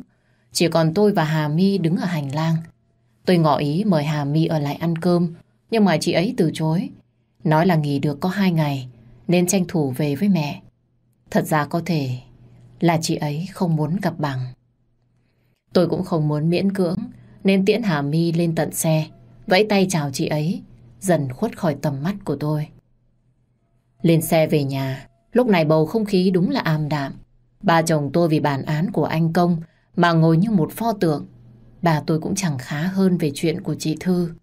Chỉ còn tôi và Hà My đứng ở hành lang. Tôi ngỏ ý mời Hà My ở lại ăn cơm, nhưng mà chị ấy từ chối. Nói là nghỉ được có hai ngày, nên tranh thủ về với mẹ. Thật ra có thể là chị ấy không muốn gặp bằng. Tôi cũng không muốn miễn cưỡng, nên tiễn Hà My lên tận xe, vẫy tay chào chị ấy, dần khuất khỏi tầm mắt của tôi. Lên xe về nhà, lúc này bầu không khí đúng là am đạm. Ba chồng tôi vì bản án của anh Công mà ngồi như một pho tượng. Bà tôi cũng chẳng khá hơn về chuyện của chị Thư.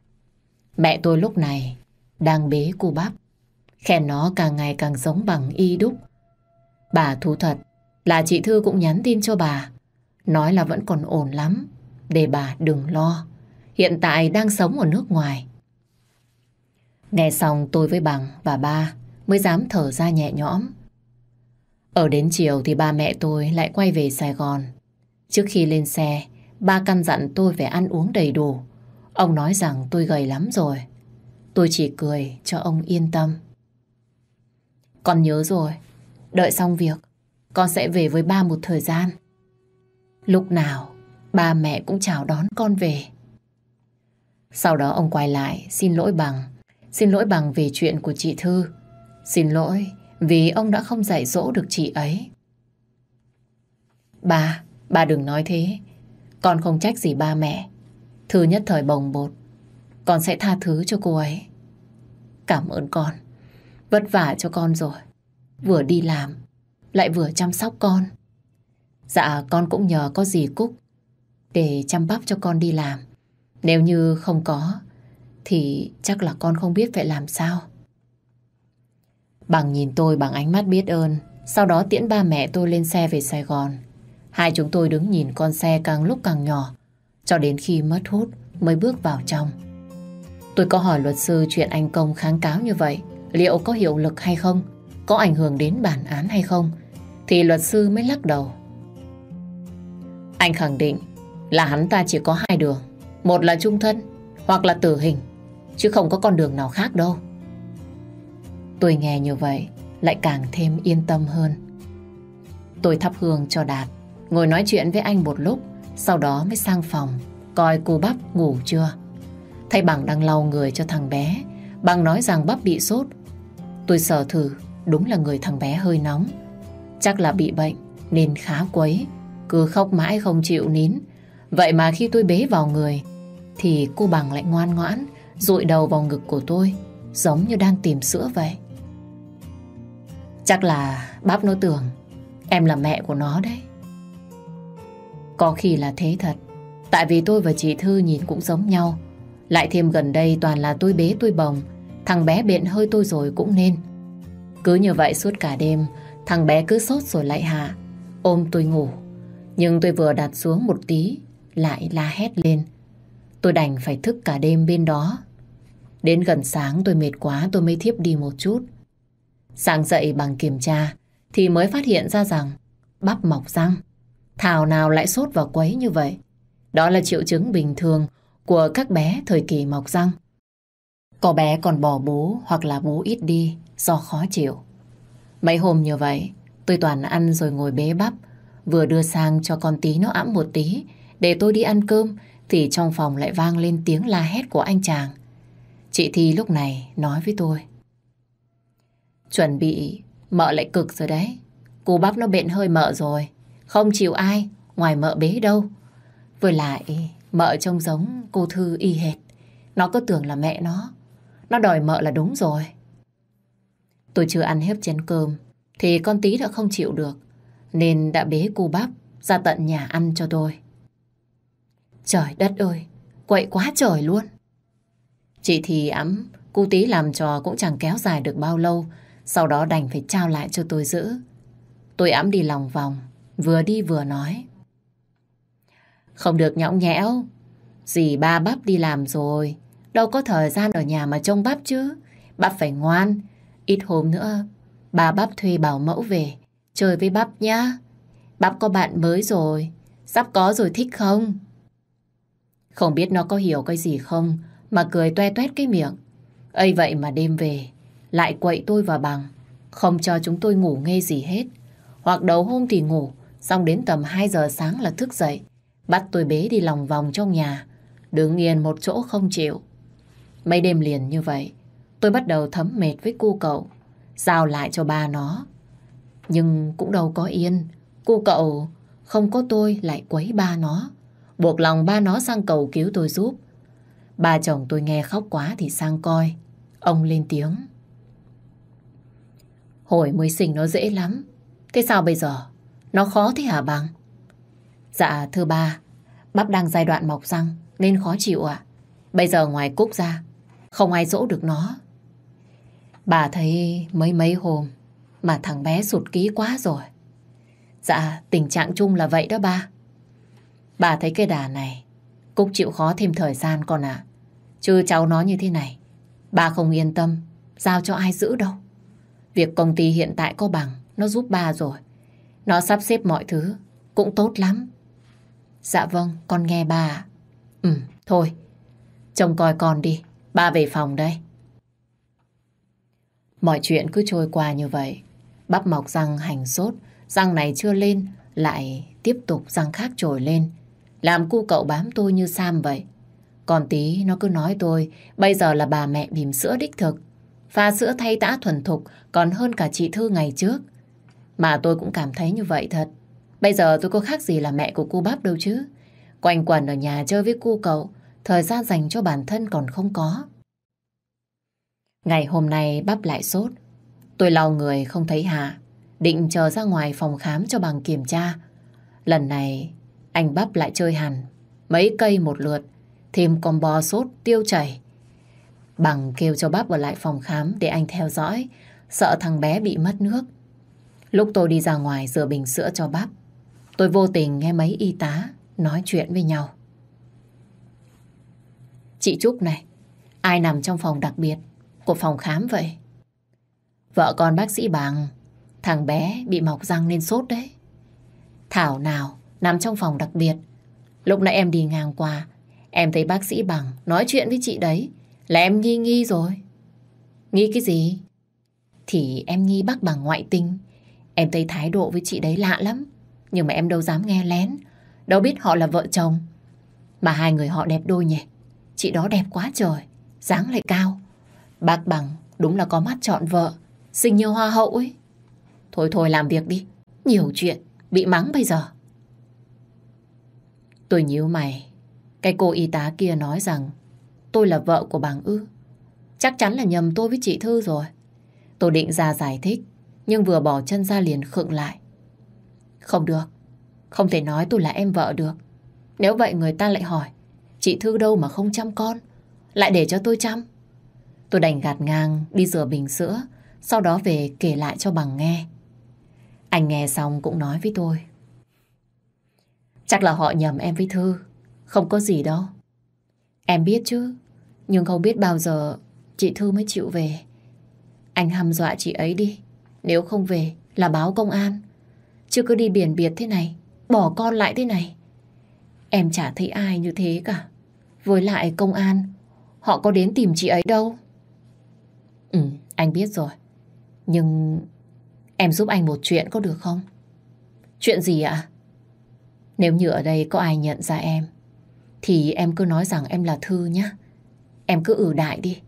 Mẹ tôi lúc này đang bế cô bắp. Khen nó càng ngày càng giống bằng y đúc. Bà thú thật là chị Thư cũng nhắn tin cho bà. Nói là vẫn còn ổn lắm. Để bà đừng lo. Hiện tại đang sống ở nước ngoài. Nghe xong tôi với bằng và ba mới dám thở ra nhẹ nhõm. Ở đến chiều thì ba mẹ tôi lại quay về Sài Gòn. Trước khi lên xe, ba căn dặn tôi phải ăn uống đầy đủ. Ông nói rằng tôi gầy lắm rồi. Tôi chỉ cười cho ông yên tâm. Con nhớ rồi, đợi xong việc, con sẽ về với ba một thời gian. Lúc nào, ba mẹ cũng chào đón con về. Sau đó ông quay lại xin lỗi bằng. Xin lỗi bằng về chuyện của chị Thư. Xin lỗi vì ông đã không dạy dỗ được chị ấy. Ba, ba đừng nói thế. Con không trách gì ba mẹ. Thư nhất thời bồng bột. Con sẽ tha thứ cho cô ấy. Cảm ơn con. Vất vả cho con rồi. Vừa đi làm, lại vừa chăm sóc con. Dạ, con cũng nhờ có dì Cúc để chăm bắp cho con đi làm. Nếu như không có, thì chắc là con không biết phải làm sao. Bằng nhìn tôi bằng ánh mắt biết ơn, sau đó tiễn ba mẹ tôi lên xe về Sài Gòn. Hai chúng tôi đứng nhìn con xe càng lúc càng nhỏ, cho đến khi mất hút mới bước vào trong. Tôi có hỏi luật sư chuyện anh Công kháng cáo như vậy, liệu có hiệu lực hay không? Có ảnh hưởng đến bản án hay không? Thì luật sư mới lắc đầu. Anh khẳng định là hắn ta chỉ có hai đường. Một là trung thân, hoặc là tử hình, chứ không có con đường nào khác đâu. Tôi nghe như vậy, lại càng thêm yên tâm hơn. Tôi thắp hương cho Đạt, ngồi nói chuyện với anh một lúc, sau đó mới sang phòng, coi cô Bắp ngủ chưa. Thay Bằng đang lau người cho thằng bé, Bằng nói rằng Bắp bị sốt. Tôi sợ thử, đúng là người thằng bé hơi nóng. Chắc là bị bệnh, nên khá quấy, cứ khóc mãi không chịu nín. Vậy mà khi tôi bế vào người, thì cô Bằng lại ngoan ngoãn, rụi đầu vào ngực của tôi, giống như đang tìm sữa vậy. Chắc là bác nó tưởng em là mẹ của nó đấy. Có khi là thế thật. Tại vì tôi và chị Thư nhìn cũng giống nhau. Lại thêm gần đây toàn là tôi bế tôi bồng. Thằng bé biện hơi tôi rồi cũng nên. Cứ như vậy suốt cả đêm, thằng bé cứ sốt rồi lại hạ. Ôm tôi ngủ. Nhưng tôi vừa đặt xuống một tí, lại la hét lên. Tôi đành phải thức cả đêm bên đó. Đến gần sáng tôi mệt quá tôi mới thiếp đi một chút. Sáng dậy bằng kiểm tra thì mới phát hiện ra rằng bắp mọc răng. Thảo nào lại sốt và quấy như vậy. Đó là triệu chứng bình thường của các bé thời kỳ mọc răng. Có bé còn bỏ bố hoặc là bố ít đi do khó chịu. Mấy hôm như vậy, tôi toàn ăn rồi ngồi bế bắp, vừa đưa sang cho con tí nó ẵm một tí, để tôi đi ăn cơm, thì trong phòng lại vang lên tiếng la hét của anh chàng. Chị Thi lúc này nói với tôi. Chuẩn bị mợ lại cực rồi đấy. Cô bắp nó bệnh hơi mợ rồi. Không chịu ai ngoài mợ bế đâu. Với lại mợ trông giống cô Thư y hệt. Nó cứ tưởng là mẹ nó. Nó đòi mợ là đúng rồi. Tôi chưa ăn hết chén cơm thì con tí đã không chịu được nên đã bế cô bắp ra tận nhà ăn cho tôi. Trời đất ơi, quậy quá trời luôn. Chị thì ấm, cô tí làm trò cũng chẳng kéo dài được bao lâu sau đó đành phải trao lại cho tôi giữ. Tôi ấm đi lòng vòng, vừa đi vừa nói. Không được nhõng nhẽo, dì ba bắp đi làm rồi, đâu có thời gian ở nhà mà trông bắp chứ. Bắp phải ngoan, ít hôm nữa bà bắp thuê bảo mẫu về, chơi với bắp nhá. Bắp có bạn mới rồi, sắp có rồi thích không? Không biết nó có hiểu cái gì không, mà cười toe toét cái miệng. ấy vậy mà đêm về, lại quậy tôi và bằng, không cho chúng tôi ngủ nghe gì hết. Hoặc đầu hôm thì ngủ, xong đến tầm 2 giờ sáng là thức dậy, bắt tôi bế đi lòng vòng trong nhà, đứng yên một chỗ không chịu. Mấy đêm liền như vậy, tôi bắt đầu thấm mệt với cu cậu, giao lại cho ba nó. Nhưng cũng đâu có yên, cu cậu không có tôi lại quấy ba nó, buộc lòng ba nó sang cầu cứu tôi giúp. Ba chồng tôi nghe khóc quá thì sang coi, ông lên tiếng. Hồi mới sinh nó dễ lắm, thế sao bây giờ? Nó khó thế hả bằng? Dạ thưa ba, bắp đang giai đoạn mọc răng nên khó chịu ạ. Bây giờ ngoài cúc ra, không ai dỗ được nó. Bà thấy mấy mấy hôm mà thằng bé sụt ký quá rồi. Dạ, tình trạng chung là vậy đó ba. Bà thấy cái đà này, Cúc chịu khó thêm thời gian con ạ. Chứ cháu nó như thế này, bà không yên tâm, giao cho ai giữ đâu. Việc công ty hiện tại có bằng, nó giúp bà rồi. Nó sắp xếp mọi thứ, cũng tốt lắm. Dạ vâng, con nghe bà Ừ, thôi, chồng coi con đi, ba về phòng đây. Mọi chuyện cứ trôi qua như vậy. Bắp mọc răng hành sốt, răng này chưa lên, lại tiếp tục răng khác trồi lên. Làm cu cậu bám tôi như Sam vậy. Còn tí nó cứ nói tôi, bây giờ là bà mẹ bìm sữa đích thực. Pha sữa thay tã thuần thục còn hơn cả chị Thư ngày trước. Mà tôi cũng cảm thấy như vậy thật. Bây giờ tôi có khác gì là mẹ của cô bắp đâu chứ. Quanh quẩn ở nhà chơi với cu cậu, thời gian dành cho bản thân còn không có. Ngày hôm nay bắp lại sốt. Tôi lau người không thấy Hạ. Định chờ ra ngoài phòng khám cho bằng kiểm tra. Lần này, anh bắp lại chơi hẳn. Mấy cây một lượt. Thêm con bò sốt tiêu chảy. Bằng kêu cho bắp ở lại phòng khám để anh theo dõi. Sợ thằng bé bị mất nước. Lúc tôi đi ra ngoài rửa bình sữa cho bắp. Tôi vô tình nghe mấy y tá nói chuyện với nhau. Chị Trúc này, ai nằm trong phòng đặc biệt của phòng khám vậy? Vợ con bác sĩ bằng, thằng bé bị mọc răng nên sốt đấy. Thảo nào, nằm trong phòng đặc biệt. Lúc nãy em đi ngang qua, em thấy bác sĩ bằng nói chuyện với chị đấy, là em nghi nghi rồi. Nghi cái gì? Thì em nghi bác bằng ngoại tình. Em thấy thái độ với chị đấy lạ lắm. Nhưng mà em đâu dám nghe lén. Đâu biết họ là vợ chồng. Mà hai người họ đẹp đôi nhỉ. Chị đó đẹp quá trời. dáng lại cao. Bác bằng đúng là có mắt chọn vợ. xinh như hoa hậu ấy. Thôi thôi làm việc đi. Nhiều chuyện. Bị mắng bây giờ. Tôi nhíu mày. Cái cô y tá kia nói rằng, tôi là vợ của bằng ư. Chắc chắn là nhầm tôi với chị Thư rồi. Tôi định ra giải thích. Nhưng vừa bỏ chân ra liền khựng lại. Không được. Không thể nói tôi là em vợ được. Nếu vậy người ta lại hỏi Chị Thư đâu mà không chăm con? Lại để cho tôi chăm. Tôi đành gạt ngang, đi rửa bình sữa, Sau đó về kể lại cho bằng nghe. Anh nghe xong cũng nói với tôi. Chắc là họ nhầm em với Thư, Không có gì đâu. Em biết chứ, Nhưng không biết bao giờ chị Thư mới chịu về. Anh hăm dọa chị ấy đi, Nếu không về là báo công an. Chứ cứ đi biển biệt thế này, Bỏ con lại thế này. Em chả thấy ai như thế cả. Với lại công an, Họ có đến tìm chị ấy đâu. Ừ anh biết rồi. Nhưng Em giúp anh một chuyện có được không? Chuyện gì ạ? Nếu như ở đây có ai nhận ra em, Thì em cứ nói rằng em là Thư nhé. Em cứ ử đại đi.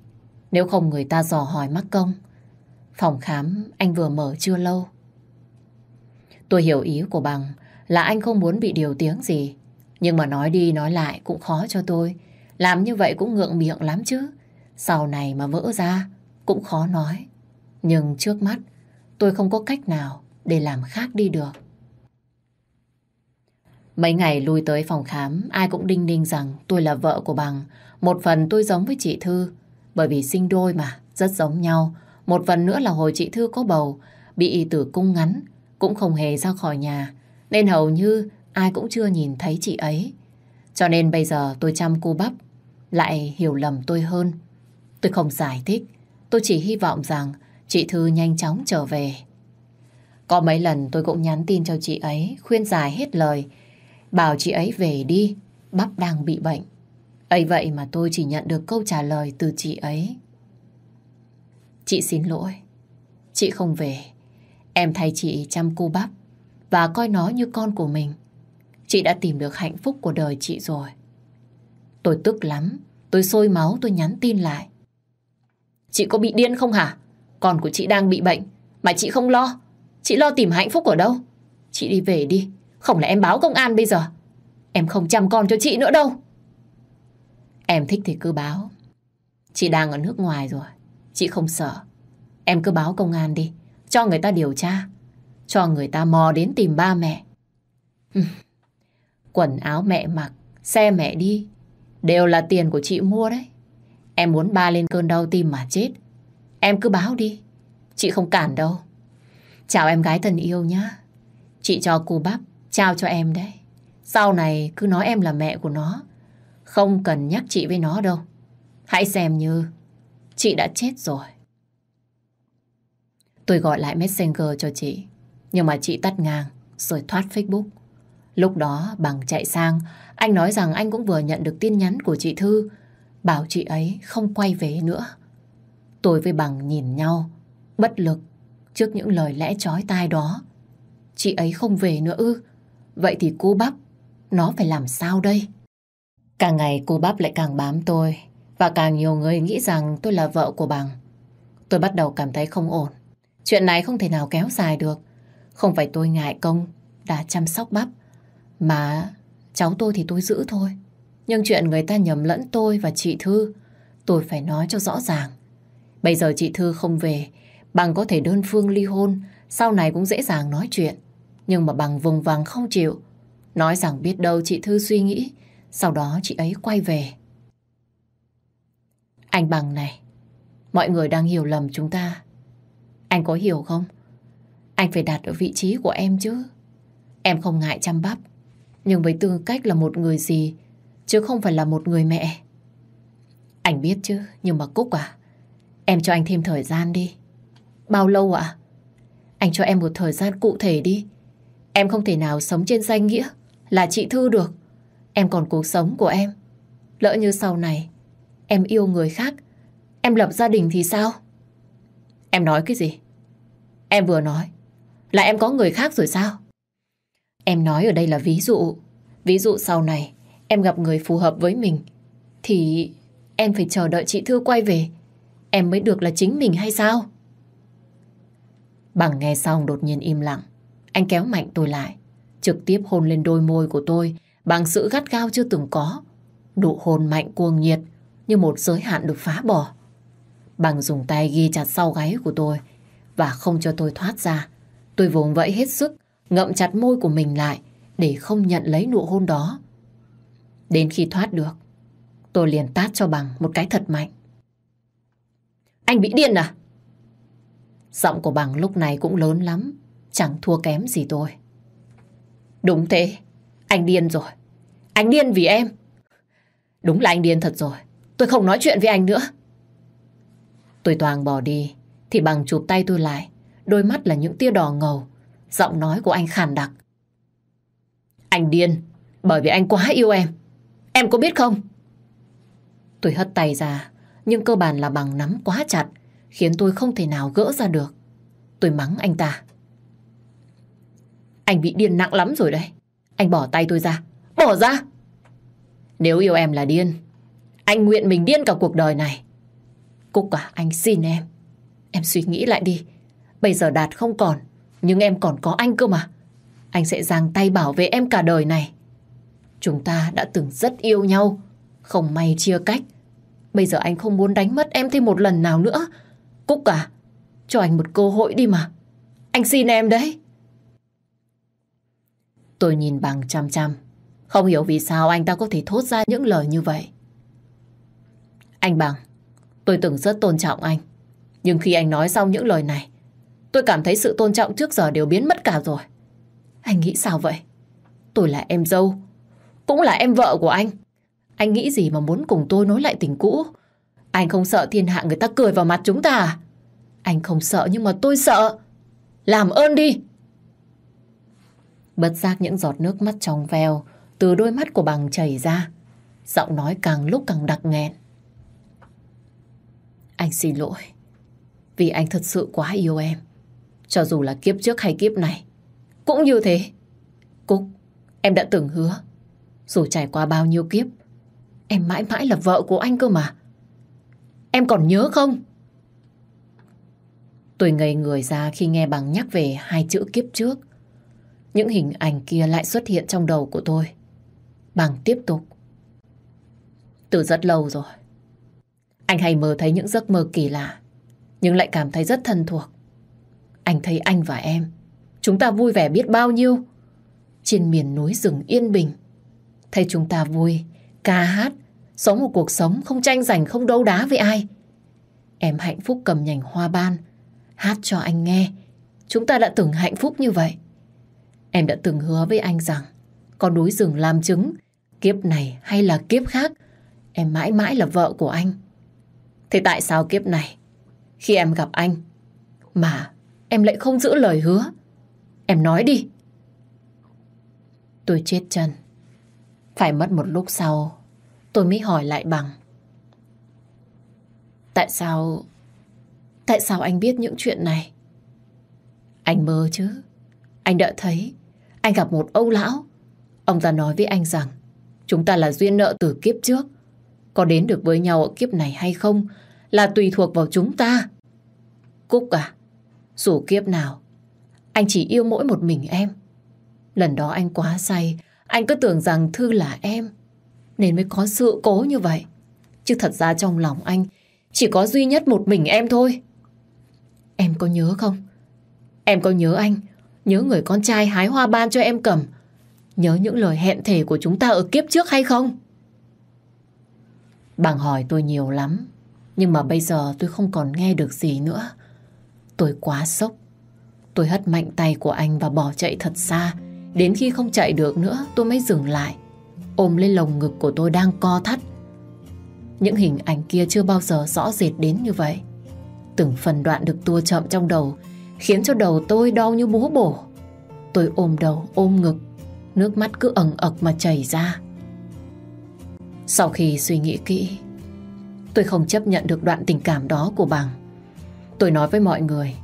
Nếu không người ta dò hỏi mắc công. Phòng khám anh vừa mở chưa lâu. Tôi hiểu ý của bằng là anh không muốn bị điều tiếng gì. Nhưng mà nói đi nói lại cũng khó cho tôi. Làm như vậy cũng ngượng miệng lắm chứ. Sau này mà vỡ ra cũng khó nói. Nhưng trước mắt tôi không có cách nào để làm khác đi được. Mấy ngày lui tới phòng khám, ai cũng đinh ninh rằng tôi là vợ của bằng. Một phần tôi giống với chị Thư, bởi vì sinh đôi mà, rất giống nhau. Một phần nữa là hồi chị Thư có bầu, bị tử cung ngắn, cũng không hề ra khỏi nhà, nên hầu như ai cũng chưa nhìn thấy chị ấy. Cho nên bây giờ tôi chăm cô bắp, lại hiểu lầm tôi hơn. Tôi không giải thích, tôi chỉ hy vọng rằng chị Thư nhanh chóng trở về. Có mấy lần tôi cũng nhắn tin cho chị ấy, khuyên giải hết lời, bảo chị ấy về đi, bắp đang bị bệnh. ấy vậy mà tôi chỉ nhận được câu trả lời từ chị ấy. Chị xin lỗi, chị không về. Em thay chị chăm cô bắp và coi nó như con của mình. Chị đã tìm được hạnh phúc của đời chị rồi. Tôi tức lắm, tôi sôi máu tôi nhắn tin lại. Chị có bị điên không hả? Con của chị đang bị bệnh, mà chị không lo. Chị lo tìm hạnh phúc ở đâu? Chị đi về đi, không là em báo công an bây giờ. Em không chăm con cho chị nữa đâu. Em thích thì cứ báo. Chị đang ở nước ngoài rồi, chị không sợ. Em cứ báo công an đi, cho người ta điều tra. Cho người ta mò đến tìm ba mẹ. Quần áo mẹ mặc, xe mẹ đi, đều là tiền của chị mua đấy. Em muốn ba lên cơn đau tim mà chết. Em cứ báo đi, chị không cản đâu. Chào em gái thân yêu nhá. Chị cho cô bắp, trao cho em đấy. Sau này cứ nói em là mẹ của nó. Không cần nhắc chị với nó đâu. Hãy xem như chị đã chết rồi. Tôi gọi lại Messenger cho chị. Nhưng mà chị tắt ngang rồi thoát Facebook. Lúc đó bằng chạy sang, anh nói rằng anh cũng vừa nhận được tin nhắn của chị Thư, bảo chị ấy không quay về nữa. Tôi với bằng nhìn nhau, bất lực trước những lời lẽ chói tai đó. Chị ấy không về nữa ư? Vậy thì cô bắp, nó phải làm sao đây? Càng ngày cô bắp lại càng bám tôi, và càng nhiều người nghĩ rằng tôi là vợ của bằng. Tôi bắt đầu cảm thấy không ổn. Chuyện này không thể nào kéo dài được. Không phải tôi ngại công đã chăm sóc bắp, mà cháu tôi thì tôi giữ thôi. Nhưng chuyện người ta nhầm lẫn tôi và chị Thư, tôi phải nói cho rõ ràng. Bây giờ chị Thư không về, bằng có thể đơn phương ly hôn, sau này cũng dễ dàng nói chuyện. Nhưng mà bằng vùng vằng không chịu, nói rằng biết đâu chị Thư suy nghĩ, sau đó chị ấy quay về. Anh bằng này, mọi người đang hiểu lầm chúng ta. Anh có hiểu không? Anh phải đặt ở vị trí của em chứ. Em không ngại chăm bắp, nhưng với tư cách là một người gì, chứ không phải là một người mẹ. Anh biết chứ, nhưng mà Cúc à, em cho anh thêm thời gian đi. Bao lâu ạ? Anh cho em một thời gian cụ thể đi. Em không thể nào sống trên danh nghĩa là chị Thư được. Em còn cuộc sống của em. Lỡ như sau này em yêu người khác, em lập gia đình thì sao? Em nói cái gì? Em vừa nói là em có người khác rồi sao? Em nói ở đây là ví dụ. Ví dụ sau này em gặp người phù hợp với mình thì em phải chờ đợi chị Thư quay về em mới được là chính mình hay sao? Bằng nghe xong đột nhiên im lặng. Anh kéo mạnh tôi lại, trực tiếp hôn lên đôi môi của tôi bằng sự gắt gao chưa từng có. Nụ hôn mạnh cuồng nhiệt như một giới hạn được phá bỏ. Bằng dùng tay ghi chặt sau gáy của tôi và không cho tôi thoát ra. Tôi vùng vẫy hết sức, ngậm chặt môi của mình lại để không nhận lấy nụ hôn đó. Đến khi thoát được, tôi liền tát cho bằng một cái thật mạnh. Anh bị điên à? Giọng của bằng lúc này cũng lớn lắm, chẳng thua kém gì tôi. Đúng thế, anh điên rồi. Anh điên vì em. Đúng là anh điên thật rồi. Tôi không nói chuyện với anh nữa. Tôi toàn bỏ đi, thì bằng chụp tay tôi lại. Đôi mắt là những tia đỏ ngầu. Giọng nói của anh khàn đặc. Anh điên, bởi vì anh quá yêu em. Em có biết không? Tôi hất tay ra, nhưng cơ bản là bằng nắm quá chặt, khiến tôi không thể nào gỡ ra được. Tôi mắng anh ta. Anh bị điên nặng lắm rồi đấy. Anh bỏ tay tôi ra. Bỏ ra! Nếu yêu em là điên, anh nguyện mình điên cả cuộc đời này. Cúc à, anh xin em. Em suy nghĩ lại đi. Bây giờ Đạt không còn, nhưng em còn có anh cơ mà. Anh sẽ giang tay bảo vệ em cả đời này. Chúng ta đã từng rất yêu nhau, không may chia cách. Bây giờ anh không muốn đánh mất em thêm một lần nào nữa. Cúc à, cho anh một cơ hội đi mà. Anh xin em đấy. Tôi nhìn bằng chăm chăm. Không hiểu vì sao anh ta có thể thốt ra những lời như vậy. Anh Bằng, tôi từng rất tôn trọng anh. Nhưng khi anh nói xong những lời này, tôi cảm thấy sự tôn trọng trước giờ đều biến mất cả rồi. Anh nghĩ sao vậy? Tôi là em dâu, cũng là em vợ của anh. Anh nghĩ gì mà muốn cùng tôi nối lại tình cũ? Anh không sợ thiên hạ người ta cười vào mặt chúng ta à? Anh không sợ nhưng mà tôi sợ. Làm ơn đi. Bất giác những giọt nước mắt trong veo từ đôi mắt của bằng chảy ra. Giọng nói càng lúc càng đặc nghẹn. Anh xin lỗi. Vì anh thật sự quá yêu em. Cho dù là kiếp trước hay kiếp này. Cũng như thế. Cúc, em đã từng hứa. Dù trải qua bao nhiêu kiếp, em mãi mãi là vợ của anh cơ mà. Em còn nhớ không? Tôi ngây người ra khi nghe bằng nhắc về hai chữ kiếp trước. Những hình ảnh kia lại xuất hiện trong đầu của tôi. Bằng tiếp tục. Từ rất lâu rồi. Anh hay mơ thấy những giấc mơ kỳ lạ, nhưng lại cảm thấy rất thân thuộc. Anh thấy anh và em, chúng ta vui vẻ biết bao nhiêu. Trên miền núi rừng yên bình, thấy chúng ta vui, ca hát, sống một cuộc sống không tranh giành, không đấu đá với ai. Em hạnh phúc cầm nhành hoa ban, hát cho anh nghe. Chúng ta đã từng hạnh phúc như vậy. Em đã từng hứa với anh rằng có núi rừng làm chứng kiếp này hay là kiếp khác em mãi mãi là vợ của anh. Thế tại sao kiếp này khi em gặp anh mà em lại không giữ lời hứa? Em nói đi. Tôi chết chân. Phải mất một lúc sau tôi mới hỏi lại bằng. Tại sao... Tại sao anh biết những chuyện này? Anh mơ chứ. Anh đã thấy anh gặp một ông lão. Ông ta nói với anh rằng chúng ta là duyên nợ từ kiếp trước. Có đến được với nhau ở kiếp này hay không là tùy thuộc vào chúng ta. Cúc à, dù kiếp nào, anh chỉ yêu mỗi một mình em. Lần đó anh quá say, anh cứ tưởng rằng Thư là em, nên mới có sự cố như vậy. Chứ thật ra trong lòng anh chỉ có duy nhất một mình em thôi. Em có nhớ không? Em có nhớ anh Nhớ người con trai hái hoa ban cho em cầm Nhớ những lời hẹn thề của chúng ta ở kiếp trước hay không? Bằng hỏi tôi nhiều lắm Nhưng mà bây giờ tôi không còn nghe được gì nữa Tôi quá sốc Tôi hất mạnh tay của anh và bỏ chạy thật xa Đến khi không chạy được nữa tôi mới dừng lại Ôm lên lồng ngực của tôi đang co thắt Những hình ảnh kia chưa bao giờ rõ rệt đến như vậy Từng phần đoạn được tua chậm trong đầu khiến cho đầu tôi đau như búa bổ. Tôi ôm đầu, ôm ngực, nước mắt cứ ẩn ực mà chảy ra. Sau khi suy nghĩ kỹ, tôi không chấp nhận được đoạn tình cảm đó của bằng. Tôi nói với mọi người,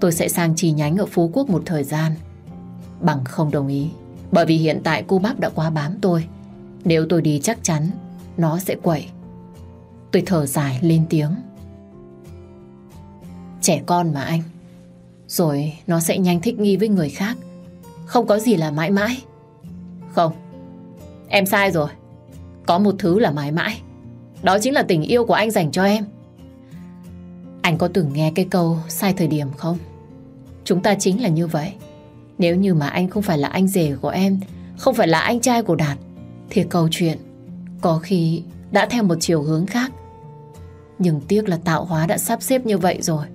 tôi sẽ sang chi nhánh ở Phú Quốc một thời gian. Bằng không đồng ý, bởi vì hiện tại cô bác đã quá bám tôi. Nếu tôi đi chắc chắn, nó sẽ quậy. Tôi thở dài lên tiếng. Trẻ con mà anh, rồi nó sẽ nhanh thích nghi với người khác Không có gì là mãi mãi Không Em sai rồi Có một thứ là mãi mãi Đó chính là tình yêu của anh dành cho em anh có từng nghe cái câu sai thời điểm không? Chúng ta chính là như vậy Nếu như mà anh không phải là anh rể của em Không phải là anh trai của Đạt Thì câu chuyện Có khi đã theo một chiều hướng khác Nhưng tiếc là tạo hóa đã sắp xếp như vậy rồi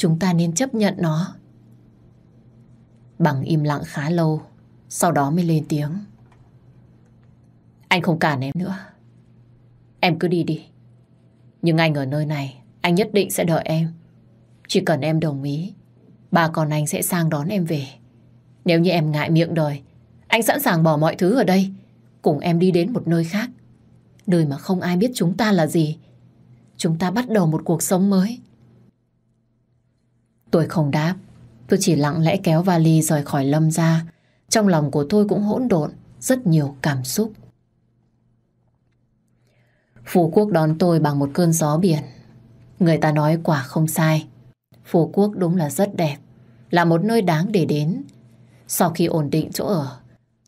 Chúng ta nên chấp nhận nó. Bằng im lặng khá lâu, sau đó mới lên tiếng. Anh không cản em nữa. Em cứ đi đi. Nhưng anh ở nơi này, anh nhất định sẽ đợi em. Chỉ cần em đồng ý, bà con anh sẽ sang đón em về. Nếu như em ngại miệng đời, anh sẵn sàng bỏ mọi thứ ở đây, cùng em đi đến một nơi khác. Nơi mà không ai biết chúng ta là gì. Chúng ta bắt đầu một cuộc sống mới. Tôi không đáp. Tôi chỉ lặng lẽ kéo vali rời khỏi Lâm ra. Trong lòng của tôi cũng hỗn độn, rất nhiều cảm xúc. Phú Quốc đón tôi bằng một cơn gió biển. Người ta nói quả không sai. Phú Quốc đúng là rất đẹp, là một nơi đáng để đến. Sau khi ổn định chỗ ở,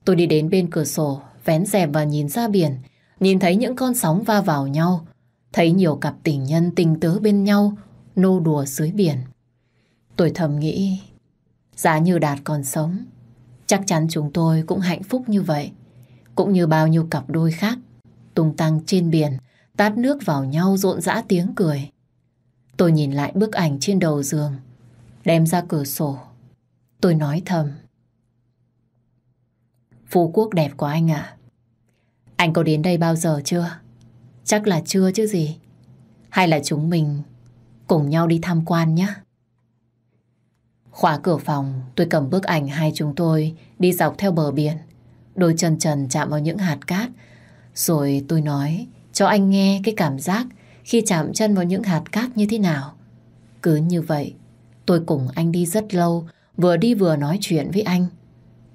tôi đi đến bên cửa sổ, vén rèm và nhìn ra biển, nhìn thấy những con sóng va vào nhau, thấy nhiều cặp tình nhân tình tứ bên nhau, nô đùa dưới biển. Tôi thầm nghĩ, giá như Đạt còn sống, chắc chắn chúng tôi cũng hạnh phúc như vậy. Cũng như bao nhiêu cặp đôi khác, tung tăng trên biển, tát nước vào nhau rộn rã tiếng cười. Tôi nhìn lại bức ảnh trên đầu giường, đem ra cửa sổ. Tôi nói thầm, Phú Quốc đẹp quá anh ạ. Anh có đến đây bao giờ chưa? Chắc là chưa chứ gì. Hay là chúng mình cùng nhau đi tham quan nhé? Khóa cửa phòng, tôi cầm bức ảnh hai chúng tôi đi dọc theo bờ biển. Đôi chân trần chạm vào những hạt cát. Rồi tôi nói cho anh nghe cái cảm giác khi chạm chân vào những hạt cát như thế nào. Cứ như vậy, tôi cùng anh đi rất lâu, vừa đi vừa nói chuyện với anh.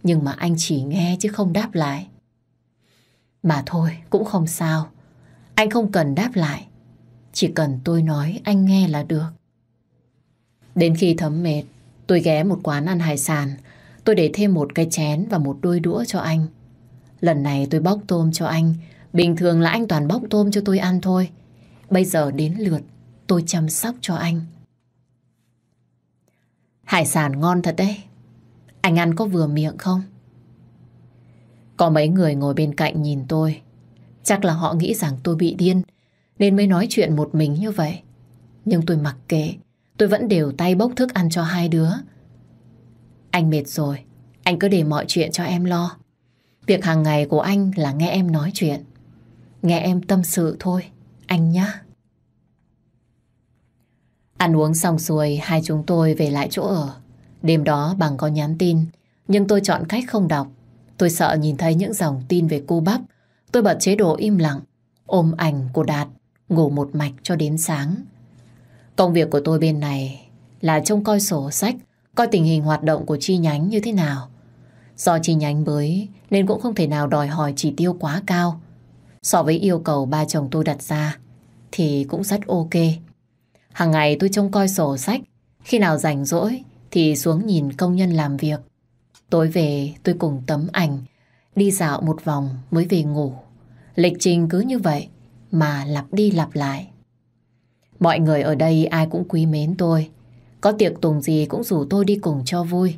Nhưng mà anh chỉ nghe chứ không đáp lại. Mà thôi, cũng không sao. Anh không cần đáp lại. Chỉ cần tôi nói anh nghe là được. Đến khi thấm mệt, tôi ghé một quán ăn hải sản. Tôi để thêm một cái chén và một đôi đũa cho anh. Lần này tôi bóc tôm cho anh. Bình thường là anh toàn bóc tôm cho tôi ăn thôi. Bây giờ đến lượt, tôi chăm sóc cho anh. Hải sản ngon thật đấy. Anh ăn có vừa miệng không? Có mấy người ngồi bên cạnh nhìn tôi. Chắc là họ nghĩ rằng tôi bị điên, nên mới nói chuyện một mình như vậy. Nhưng tôi mặc kệ. Tôi vẫn đều tay bốc thức ăn cho hai đứa. Anh mệt rồi. Anh cứ để mọi chuyện cho em lo. Việc hàng ngày của anh là nghe em nói chuyện. Nghe em tâm sự thôi. Anh nhá. Ăn uống xong xuôi, hai chúng tôi về lại chỗ ở. Đêm đó bằng có nhắn tin, nhưng tôi chọn cách không đọc. Tôi sợ nhìn thấy những dòng tin về cô bắp. Tôi bật chế độ im lặng, ôm ảnh của Đạt, ngủ một mạch cho đến sáng. Công việc của tôi bên này là trông coi sổ sách, coi tình hình hoạt động của chi nhánh như thế nào. Do chi nhánh mới nên cũng không thể nào đòi hỏi chỉ tiêu quá cao. So với yêu cầu ba chồng tôi đặt ra thì cũng rất ok. Hàng ngày tôi trông coi sổ sách, khi nào rảnh rỗi thì xuống nhìn công nhân làm việc. Tối về tôi cùng tấm ảnh, đi dạo một vòng mới về ngủ. Lịch trình cứ như vậy mà lặp đi lặp lại. Mọi người ở đây ai cũng quý mến tôi. Có tiệc tùng gì cũng rủ tôi đi cùng cho vui.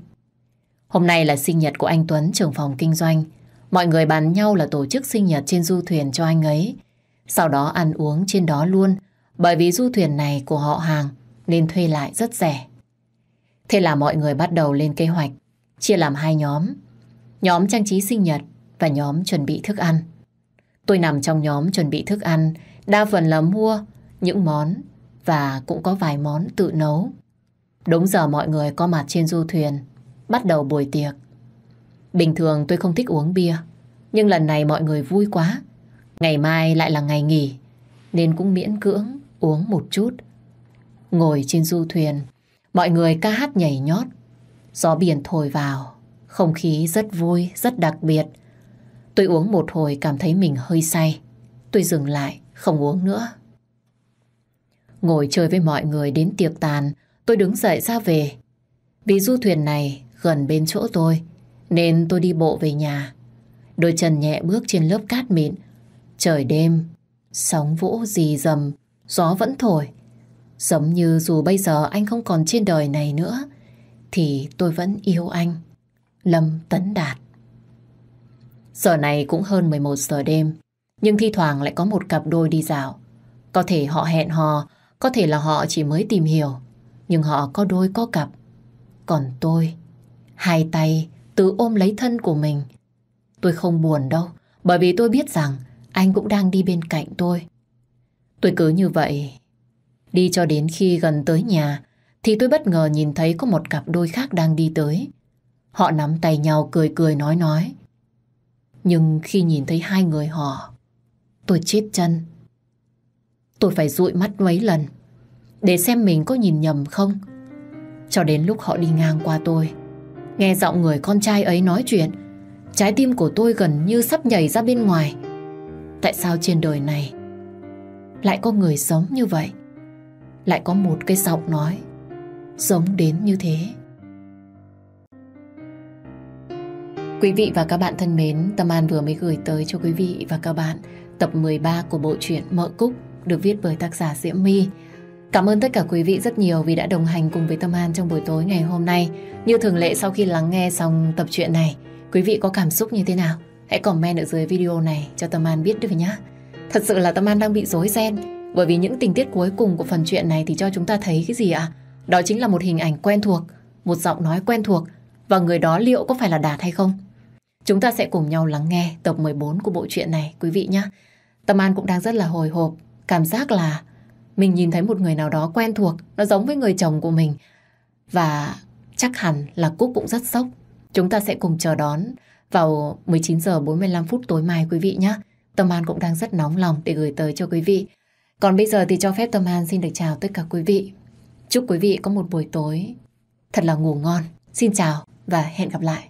Hôm nay là sinh nhật của anh Tuấn, trưởng phòng kinh doanh. Mọi người bàn nhau là tổ chức sinh nhật trên du thuyền cho anh ấy. Sau đó ăn uống trên đó luôn, bởi vì du thuyền này của họ hàng nên thuê lại rất rẻ. Thế là mọi người bắt đầu lên kế hoạch, chia làm hai nhóm. Nhóm trang trí sinh nhật và nhóm chuẩn bị thức ăn. Tôi nằm trong nhóm chuẩn bị thức ăn, đa phần là mua những món và cũng có vài món tự nấu. Đúng giờ mọi người có mặt trên du thuyền, bắt đầu buổi tiệc. Bình thường tôi không thích uống bia, nhưng lần này mọi người vui quá. Ngày mai lại là ngày nghỉ, nên cũng miễn cưỡng uống một chút. Ngồi trên du thuyền, mọi người ca hát nhảy nhót. Gió biển thổi vào, không khí rất vui, rất đặc biệt. Tôi uống một hồi cảm thấy mình hơi say. Tôi dừng lại, không uống nữa. Ngồi chơi với mọi người đến tiệc tàn, tôi đứng dậy ra về. Vì du thuyền này gần bên chỗ tôi, nên tôi đi bộ về nhà. Đôi chân nhẹ bước trên lớp cát mịn. Trời đêm, sóng vỗ dì dầm, gió vẫn thổi. Giống như dù bây giờ anh không còn trên đời này nữa, thì tôi vẫn yêu anh. Lâm Tấn Đạt Giờ này cũng hơn 11 giờ đêm, nhưng thi thoảng lại có một cặp đôi đi dạo. Có thể họ hẹn hò, có thể là họ chỉ mới tìm hiểu, nhưng họ có đôi có cặp. Còn tôi, hai tay tự ôm lấy thân của mình. Tôi không buồn đâu, bởi vì tôi biết rằng anh cũng đang đi bên cạnh tôi. Tôi cứ như vậy, đi cho đến khi gần tới nhà, thì tôi bất ngờ nhìn thấy có một cặp đôi khác đang đi tới. Họ nắm tay nhau cười cười nói nói. Nhưng khi nhìn thấy hai người họ, tôi chết chân. Tôi phải dụi mắt mấy lần để xem mình có nhìn nhầm không. Cho đến lúc họ đi ngang qua tôi, nghe giọng người con trai ấy nói chuyện, trái tim của tôi gần như sắp nhảy ra bên ngoài. Tại sao trên đời này lại có người sống như vậy? Lại có một cái giọng nói giống đến như thế. Quý vị và các bạn thân mến, Tâm An vừa mới gửi tới cho quý vị và các bạn tập 13 của bộ truyện Mợ Cúc được viết bởi tác giả Diễm My. Cảm ơn tất cả quý vị rất nhiều vì đã đồng hành cùng với Tâm An trong buổi tối ngày hôm nay. Như thường lệ sau khi lắng nghe xong tập truyện này, quý vị có cảm xúc như thế nào? Hãy comment ở dưới video này cho Tâm An biết được nhé. Thật sự là Tâm An đang bị rối ren bởi vì những tình tiết cuối cùng của phần truyện này thì cho chúng ta thấy cái gì ạ? Đó chính là một hình ảnh quen thuộc, một giọng nói quen thuộc và người đó liệu có phải là Đạt hay không? Chúng ta sẽ cùng nhau lắng nghe tập 14 của bộ truyện này quý vị nhé. Tâm An cũng đang rất là hồi hộp, cảm giác là mình nhìn thấy một người nào đó quen thuộc, nó giống với người chồng của mình. Và chắc hẳn là Cúc cũng rất sốc. Chúng ta sẽ cùng chờ đón vào 19 giờ 45 phút tối mai quý vị nhé. Tâm An cũng đang rất nóng lòng để gửi tới cho quý vị. Còn bây giờ thì cho phép Tâm An xin được chào tất cả quý vị. Chúc quý vị có một buổi tối thật là ngủ ngon. Xin chào và hẹn gặp lại.